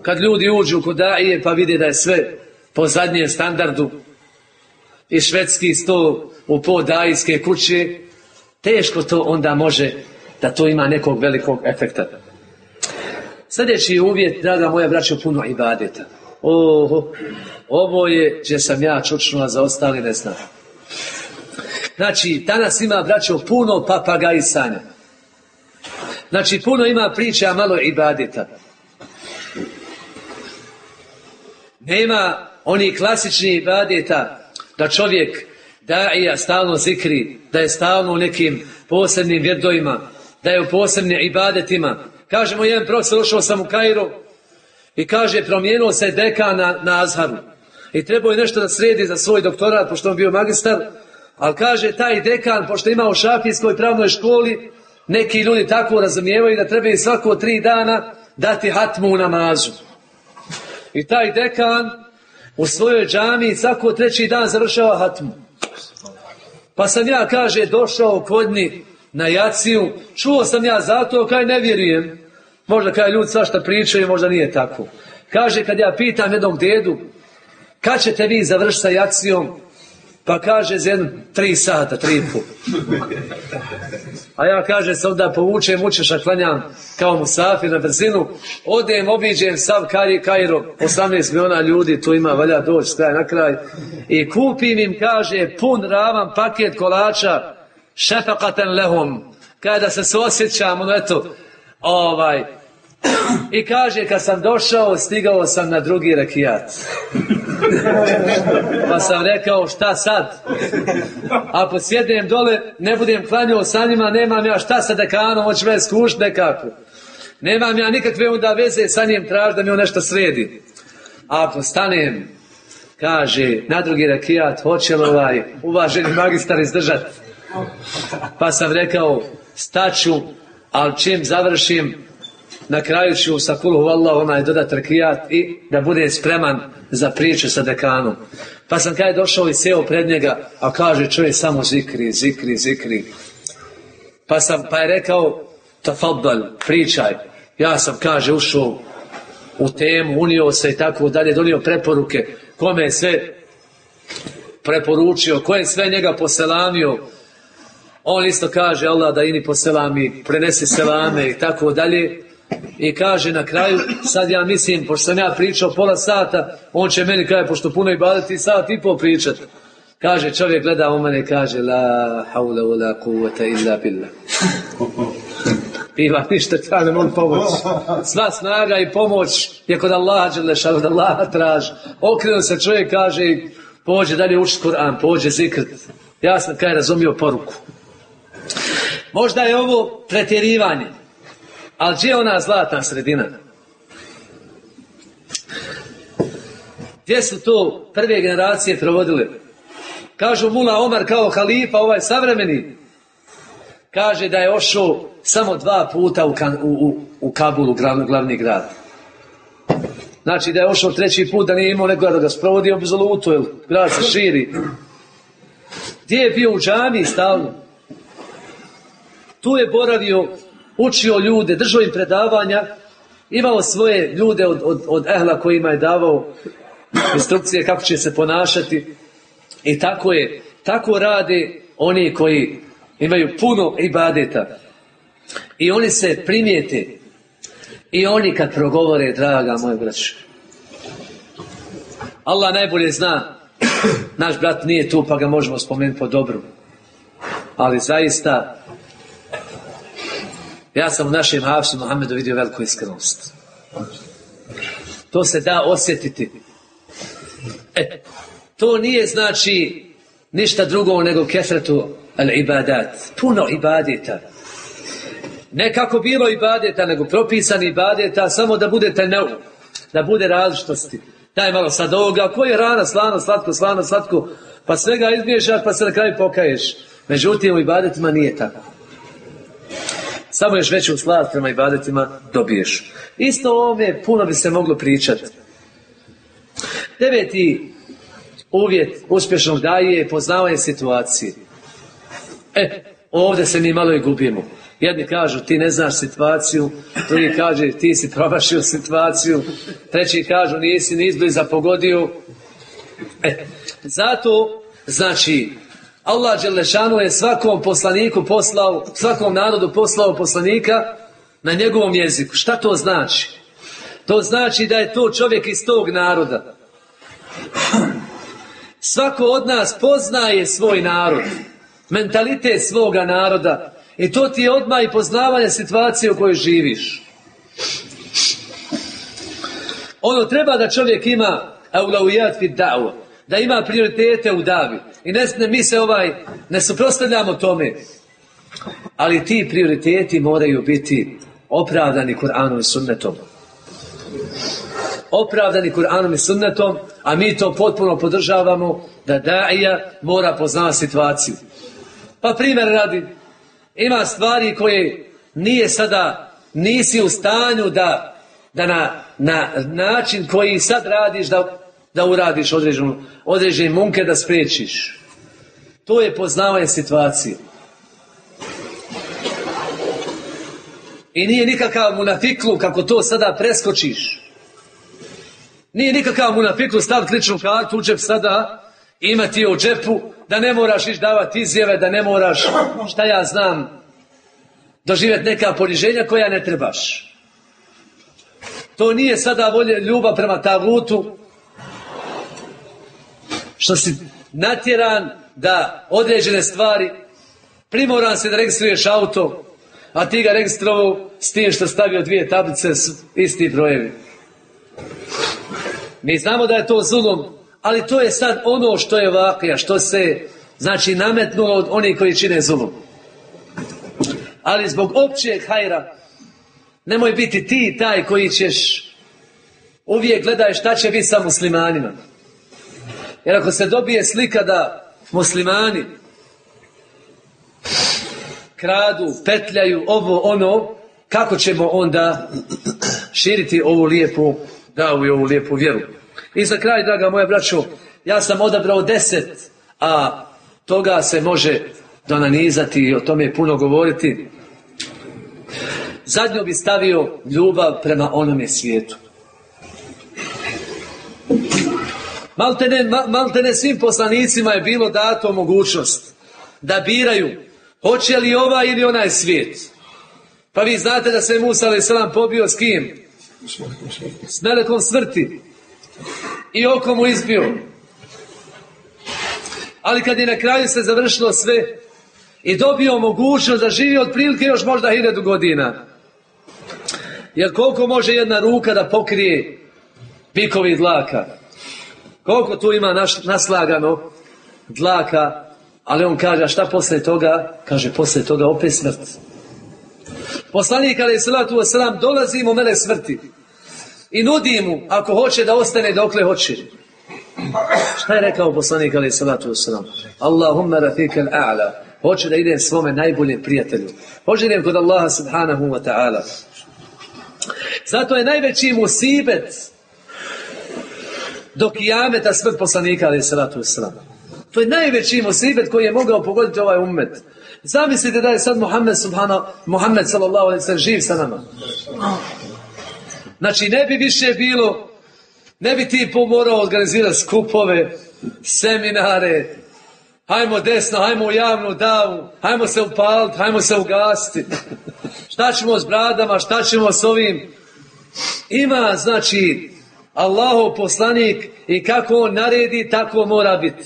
Kad ljudi uđu kod daije pa vide da je sve po zadnjem standardu i švedski sto u po dajske kuće, teško to onda može da to ima nekog velikog efekta. Sljedeći uvjet, draga moja braćo, puno ibadeta. Oho, ovo je gdje sam ja čučnula, za ostali ne znam. Znači, danas ima, braćo, puno papagajisanja. Znači, puno ima priča, a malo ibadeta. Nema onih klasičnih ibadeta da čovjek daija stalno zikri, da je stalno u nekim posebnim vjerdojima, da je u posebnim ibadetima, Kažemo, jedan profesor, ušao sam u Kairu i kaže, promijenio se dekan na, na Azharu. I trebao je nešto da sredi za svoj doktorat, pošto on bio magistar, ali kaže, taj dekan, pošto ima u šafijskoj pravnoj školi, neki ljudi tako razumijevaju da trebaju svako tri dana dati hatmu u namazu. I taj dekan u svojoj džami svako treći dan završava hatmu. Pa sam ja, kaže, došao kod njih na jaciju, čuo sam ja zato, kaj ne vjerujem. Možda kaj ljudi svašta pričaju, možda nije tako. Kaže, kad ja pitam jednog dedu, kad ćete vi završiti sa jacijom? Pa kaže za jedno tri sata, tri put. A ja kaže se onda povučem, učeša, klanjam kao musafir na brzinu, odem, obiđem sav Kairo, 18 miliona ljudi, tu ima, valja doći kraj na kraj, i kupim im, kaže, pun ravan paket kolača, šefakaten lehum, kada se suosjećam, ono eto, ovaj, i kaže, kad sam došao, stigao sam na drugi rakijat. pa sam rekao, šta sad? Ako sjednem dole, ne budem klanjao sa njima, nemam ja šta sa dekanom, hoće me skušati nekako. Nemam ja nikakve onda veze sa njim traž da mi on nešto sredi. A ako stanem, kaže, na drugi rakijat, hoće li ovaj uvaženi magistar izdržati? Pa sam rekao, staću, ali čim završim, na kraju ću sa kulhu Allah onaj dodat rakijat i da bude spreman za priču sa dekanom. Pa sam kada je došao i seo pred njega, a kaže čovjek samo zikri, zikri, zikri. Pa sam, pa je rekao, tafadal, pričaj. Ja sam, kaže, ušao u temu, unio se i tako dalje, donio preporuke, kome je sve preporučio, ko je sve njega poselamio, on isto kaže Allah da ini poselami, prenesi selame i tako dalje. I kaže na kraju, sad ja mislim, pošto sam ja pričao pola sata, on će meni kaže, pošto puno i badati sat i po pričat. Kaže, čovjek gleda u mene i kaže, la haula wa la kuvvata illa billah. Ima ništa treba ne mogu pomoć. Sva snaga i pomoć je kod Allaha Đelešan, od Allaha traži. Okrenu se čovjek kaže, pođe dalje učiti Kur'an, pođe zikrt. Ja sam kaj razumio poruku. Možda je ovo pretjerivanje, ali gdje je ona zlatna sredina? Gdje su to prve generacije provodile? Kažu Mula Omar kao halifa, ovaj savremeni, kaže da je ošao samo dva puta u, u, u Kabulu, glavni, glavni grad. Znači da je ošao treći put, da nije imao nekoga da ga sprovodi obzolutu, jer grad se širi. Gdje je bio u džami stalno? Tu je boravio, učio ljude, držao im predavanja imao svoje ljude od, od, od ehla kojima je davao instrukcije kako će se ponašati. I tako je, tako rade oni koji imaju puno ibadeta. I oni se primijete. I oni kad progovore, draga moja braća, Allah najbolje zna, naš brat nije tu pa ga možemo spomenuti po dobru. Ali zaista, ja sam u našem Hafsu Mohamedu vidio veliku iskrenost. To se da osjetiti. E, to nije znači ništa drugo nego kefretu al ibadat. Puno ibadeta. Ne kako bilo ibadeta, nego propisani ibadeta, samo da budete neu, da bude različitosti. Daj malo sad ovoga, koji je rana, slano, slatko, slano, slatko, pa svega izmiješaš, pa se na kraju pokaješ. Međutim, u ibadetima nije tako. Samo još veću slast prema ibadetima dobiješ. Isto ovome puno bi se moglo pričati. Deveti uvjet uspješnog daje je poznavanje situacije. E, ovdje se mi malo i gubimo. Jedni kažu ti ne znaš situaciju, drugi kaže ti si promašio situaciju, treći kažu nisi ni izbliza pogodio. E, zato, znači, Allah Đelešanu je svakom poslaniku poslao, svakom narodu poslao poslanika na njegovom jeziku. Šta to znači? To znači da je to čovjek iz tog naroda. Svako od nas poznaje svoj narod, mentalitet svoga naroda i to ti je odmah i poznavanje situacije u kojoj živiš. Ono treba da čovjek ima da ima prioritete u davi. I ne, ne mi se ovaj, ne suprostavljamo tome. Ali ti prioriteti moraju biti opravdani Kur'anom i sunnetom. Opravdani Kur'anom i sunnetom, a mi to potpuno podržavamo da daija mora poznati situaciju. Pa primjer radi, ima stvari koje nije sada, nisi u stanju da, da na, na način koji sad radiš da, da uradiš određenu, određene munke da spriječiš. To je poznavanje situacije. I nije nikakav munafiklu kako to sada preskočiš. Nije nikakav munafiklu staviti ličnu kartu u džep sada, imati je u džepu, da ne moraš ići davati izjave, da ne moraš, šta ja znam, doživjeti neka poniženja koja ne trebaš. To nije sada volje ljubav prema tagutu, što si natjeran da određene stvari, primoran se da registruješ auto, a ti ga registrovao s tim što stavio dvije tablice s isti brojevi. Mi znamo da je to zulum, ali to je sad ono što je vakija, što se znači nametnulo od onih koji čine zulum. Ali zbog općeg hajra, nemoj biti ti taj koji ćeš uvijek gledaj šta će biti sa muslimanima. Jer ako se dobije slika da muslimani kradu, petljaju, ovo, ono, kako ćemo onda širiti ovu lijepu davu i ovu lijepu vjeru. I za kraj, draga moja braćo, ja sam odabrao deset, a toga se može donanizati i o tome puno govoriti. Zadnjo bi stavio ljubav prema onome svijetu. Maltene, maltene svim poslanicima je bilo dato mogućnost da biraju hoće li ovaj ili onaj svijet. Pa vi znate da se Musa sam pobio s kim? S melekom smrti. I oko mu izbio. Ali kad je na kraju se završilo sve i dobio mogućnost da živi otprilike još možda hiljadu godina. Jer koliko može jedna ruka da pokrije pikovi dlaka? Koliko tu ima naš, naslagano dlaka, ali on kaže, a šta posle toga? Kaže, posle toga opet smrt. Poslanik, ali salatu wasalam, dolazi mu mele smrti. I nudi mu, ako hoće da ostane dokle hoće. Šta je rekao poslanik, ali salatu wasalam? Allahumma rafika al-a'la. Hoće da idem svome najboljem prijatelju. Hoće idem kod Allaha subhanahu wa ta'ala. Zato je najveći musibet do kijameta smrt poslanika ali salatu wasalam. To je najveći musibet koji je mogao pogoditi ovaj ummet. Zamislite da je sad Muhammed subhana, Muhammed sallallahu alaihi živ sa nama. Znači, ne bi više bilo, ne bi ti morao organizirati skupove, seminare, hajmo desno, hajmo u javnu davu, hajmo se upaliti, hajmo se ugasiti. šta ćemo s bradama, šta ćemo s ovim? Ima, znači, Allahov poslanik i kako on naredi, tako mora biti.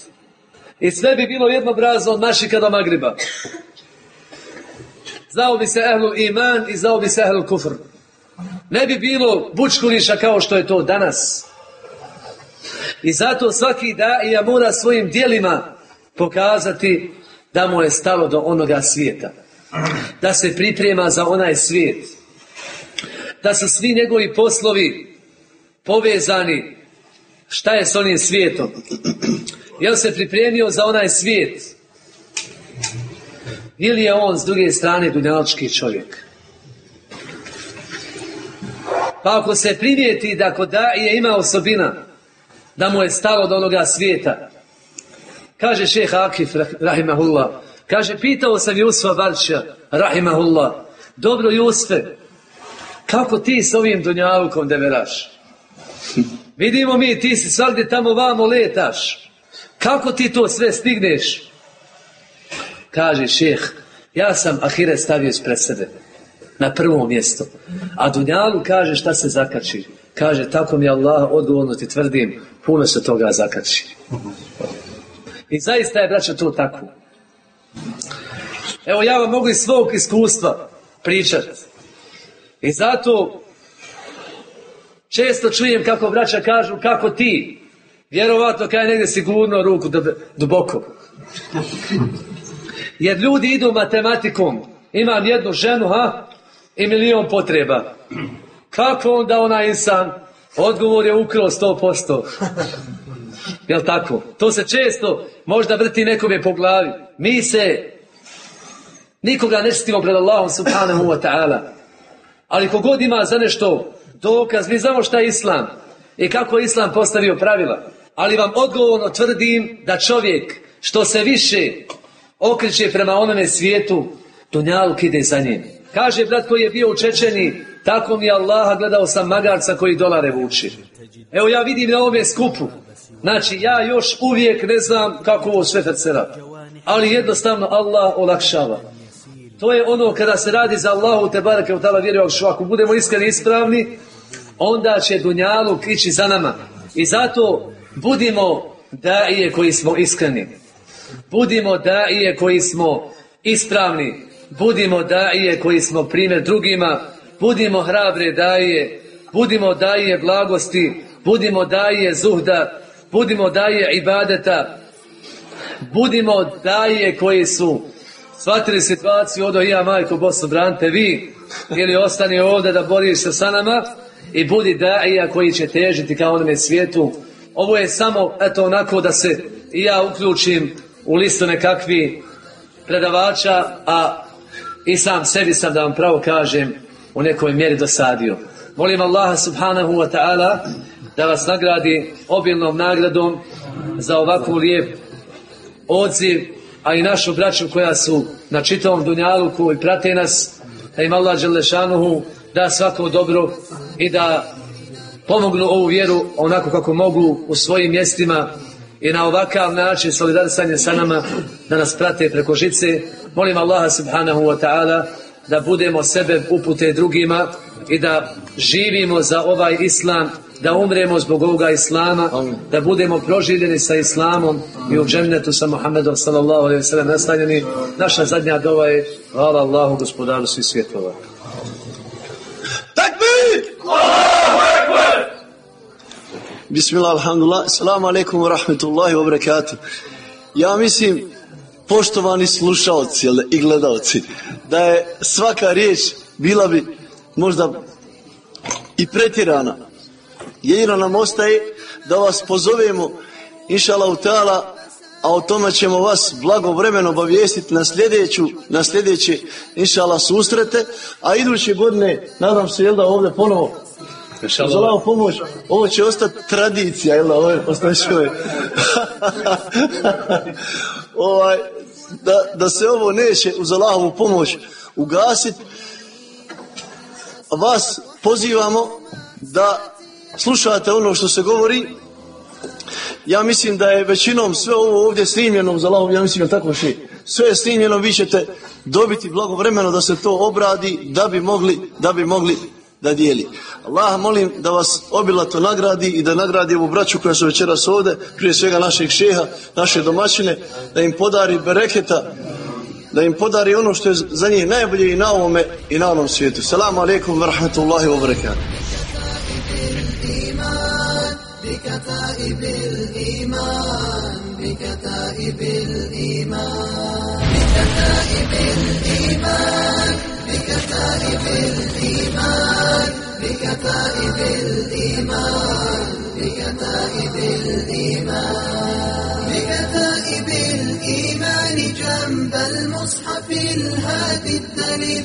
I sve bi bilo jednobrazno od mašika do magriba. Znao bi se ehlu iman i znao bi se ehlu kufr. Ne bi bilo bučkuriša kao što je to danas. I zato svaki daija mora svojim dijelima pokazati da mu je stalo do onoga svijeta. Da se priprema za onaj svijet. Da su svi njegovi poslovi povezani šta je s onim svijetom. Jel se pripremio za onaj svijet? Ili je on s druge strane dunjalički čovjek? Pa ako se primijeti da kod je ima osobina da mu je stalo do onoga svijeta, kaže šeha Akif, rahimahullah, kaže, pitao sam Jusfa Barća, rahimahullah, dobro Jusfe, kako ti s ovim dunjalukom deveraš? Vidimo mi, ti si svakdje tamo vamo letaš. Kako ti to sve stigneš? Kaže šeh, ja sam Ahire stavio ispred sebe. Na prvo mjesto. A Dunjalu kaže šta se zakači. Kaže, tako mi Allah odgovorno ti tvrdim, puno se toga zakači. I zaista je, braćo, to tako. Evo, ja vam mogu iz svog iskustva pričati. I zato često čujem kako braća kažu, kako ti. Vjerovatno kaj negdje sigurno ruku duboko. Jer ljudi idu matematikom. Imam jednu ženu, ha? I milion potreba. Kako onda onaj insan? Odgovor je ukrao sto posto. Jel tako? To se često možda vrti nekome po glavi. Mi se nikoga ne štitimo pred Allahom subhanahu wa ta'ala. Ali kogod ima za nešto dokaz, mi znamo šta je Islam i kako je Islam postavio pravila. Ali vam odgovorno tvrdim da čovjek što se više okreće prema onome svijetu, Dunjaluk ide za njim. Kaže brat koji je bio u Čečeni, tako mi Allaha gledao sam magarca koji dolare vuči. Evo ja vidim na ovome skupu. Znači ja još uvijek ne znam kako ovo sve tercera. Ali jednostavno Allah olakšava. To je ono kada se radi za Allahu te barake u tala vjerujem ako budemo iskreni ispravni, onda će Dunjaluk ići za nama. I zato budimo daije koji smo iskreni. Budimo daije koji smo ispravni. Budimo daije koji smo primjer drugima. Budimo hrabre daje. Budimo daje blagosti. Budimo daje zuhda. Budimo daje ibadeta. Budimo daje koji su shvatili situaciju odo ja majko Bosno brante vi ili ostani ovdje da boriš se sa nama i budi daija koji će težiti kao onome svijetu. Ovo je samo eto onako da se i ja uključim u listu nekakvi predavača, a i sam sebi sam da vam pravo kažem u nekoj mjeri dosadio. Molim Allaha subhanahu wa ta'ala da vas nagradi obilnom nagradom za ovakvu lijep odziv, a i našu braću koja su na čitavom dunjaluku i prate nas, da im Allah Đelešanuhu da svako dobro i da pomognu ovu vjeru onako kako mogu u svojim mjestima i na ovakav način solidarisanje sa nama da nas prate preko žice. Molim Allaha subhanahu wa ta'ala da budemo sebe upute drugima i da živimo za ovaj islam, da umremo zbog ovoga islama, da budemo proživljeni sa islamom i u džennetu sa Muhammedom sallallahu alaihi wa sallam nastanjeni. Naša zadnja dova je hvala Allahu gospodaru svih svjetova. Bismillah, alhamdulillah, salamu alaikum wa rahmetullahi wa barakatuh. Ja mislim, poštovani slušalci i gledalci, da je svaka riječ bila bi možda i pretjerana. Jedino nam ostaje da vas pozovemo, inša Allah, a o tome ćemo vas blagovremeno obavijestiti na sljedeću, na sljedeće, inša Allah, susrete, a iduće godine, nadam se, jel da ovdje ponovo uz Allahovu pomoć, ovo će ostati tradicija, jel ovo je ovaj, da, da se ovo neće uz Allahovu pomoć ugasiti, vas pozivamo da slušate ono što se govori. Ja mislim da je većinom sve ovo ovdje snimljeno za Allahom, ja mislim da tako še. Sve je snimljeno, vi ćete dobiti blagovremeno da se to obradi, da bi mogli, da bi mogli da dijeli. Allah molim da vas obilato nagradi i da nagradi ovu braću koja su večeras ovdje, prije svega naših šeha, naše domaćine, da im podari bereketa, da im podari ono što je za njih najbolje i na ovome i na onom svijetu. Salamu alaikum wa rahmatullahi wa barakatuh. بكتائب الإيمان بكتائب الإيمان بكتائب الإيمان بكتائب الإيمان بكتائب الإيمان بكتائب الإيمان بكتائب الإيمان جنب المصحف الهادي الدليل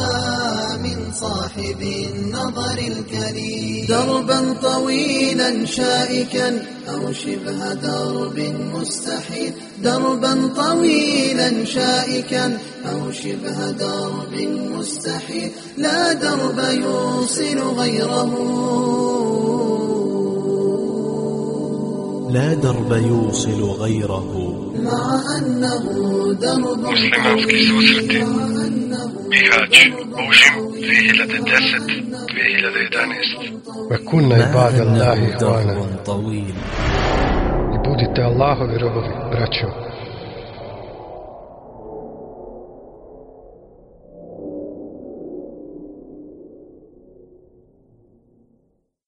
صاحب النظر الكريم. دربا طويلا شائكا. أو شبه درب مستحيل. دربا طويلا شائكا. أو شبه درب مستحيل. لا درب يوصل غيره. لا درب يوصل غيره. Muslimanski susreti. Bihać Ožim 2010-2011 Vakuna ibada Allahi Hvana I budite Allahovi robovi, braćo.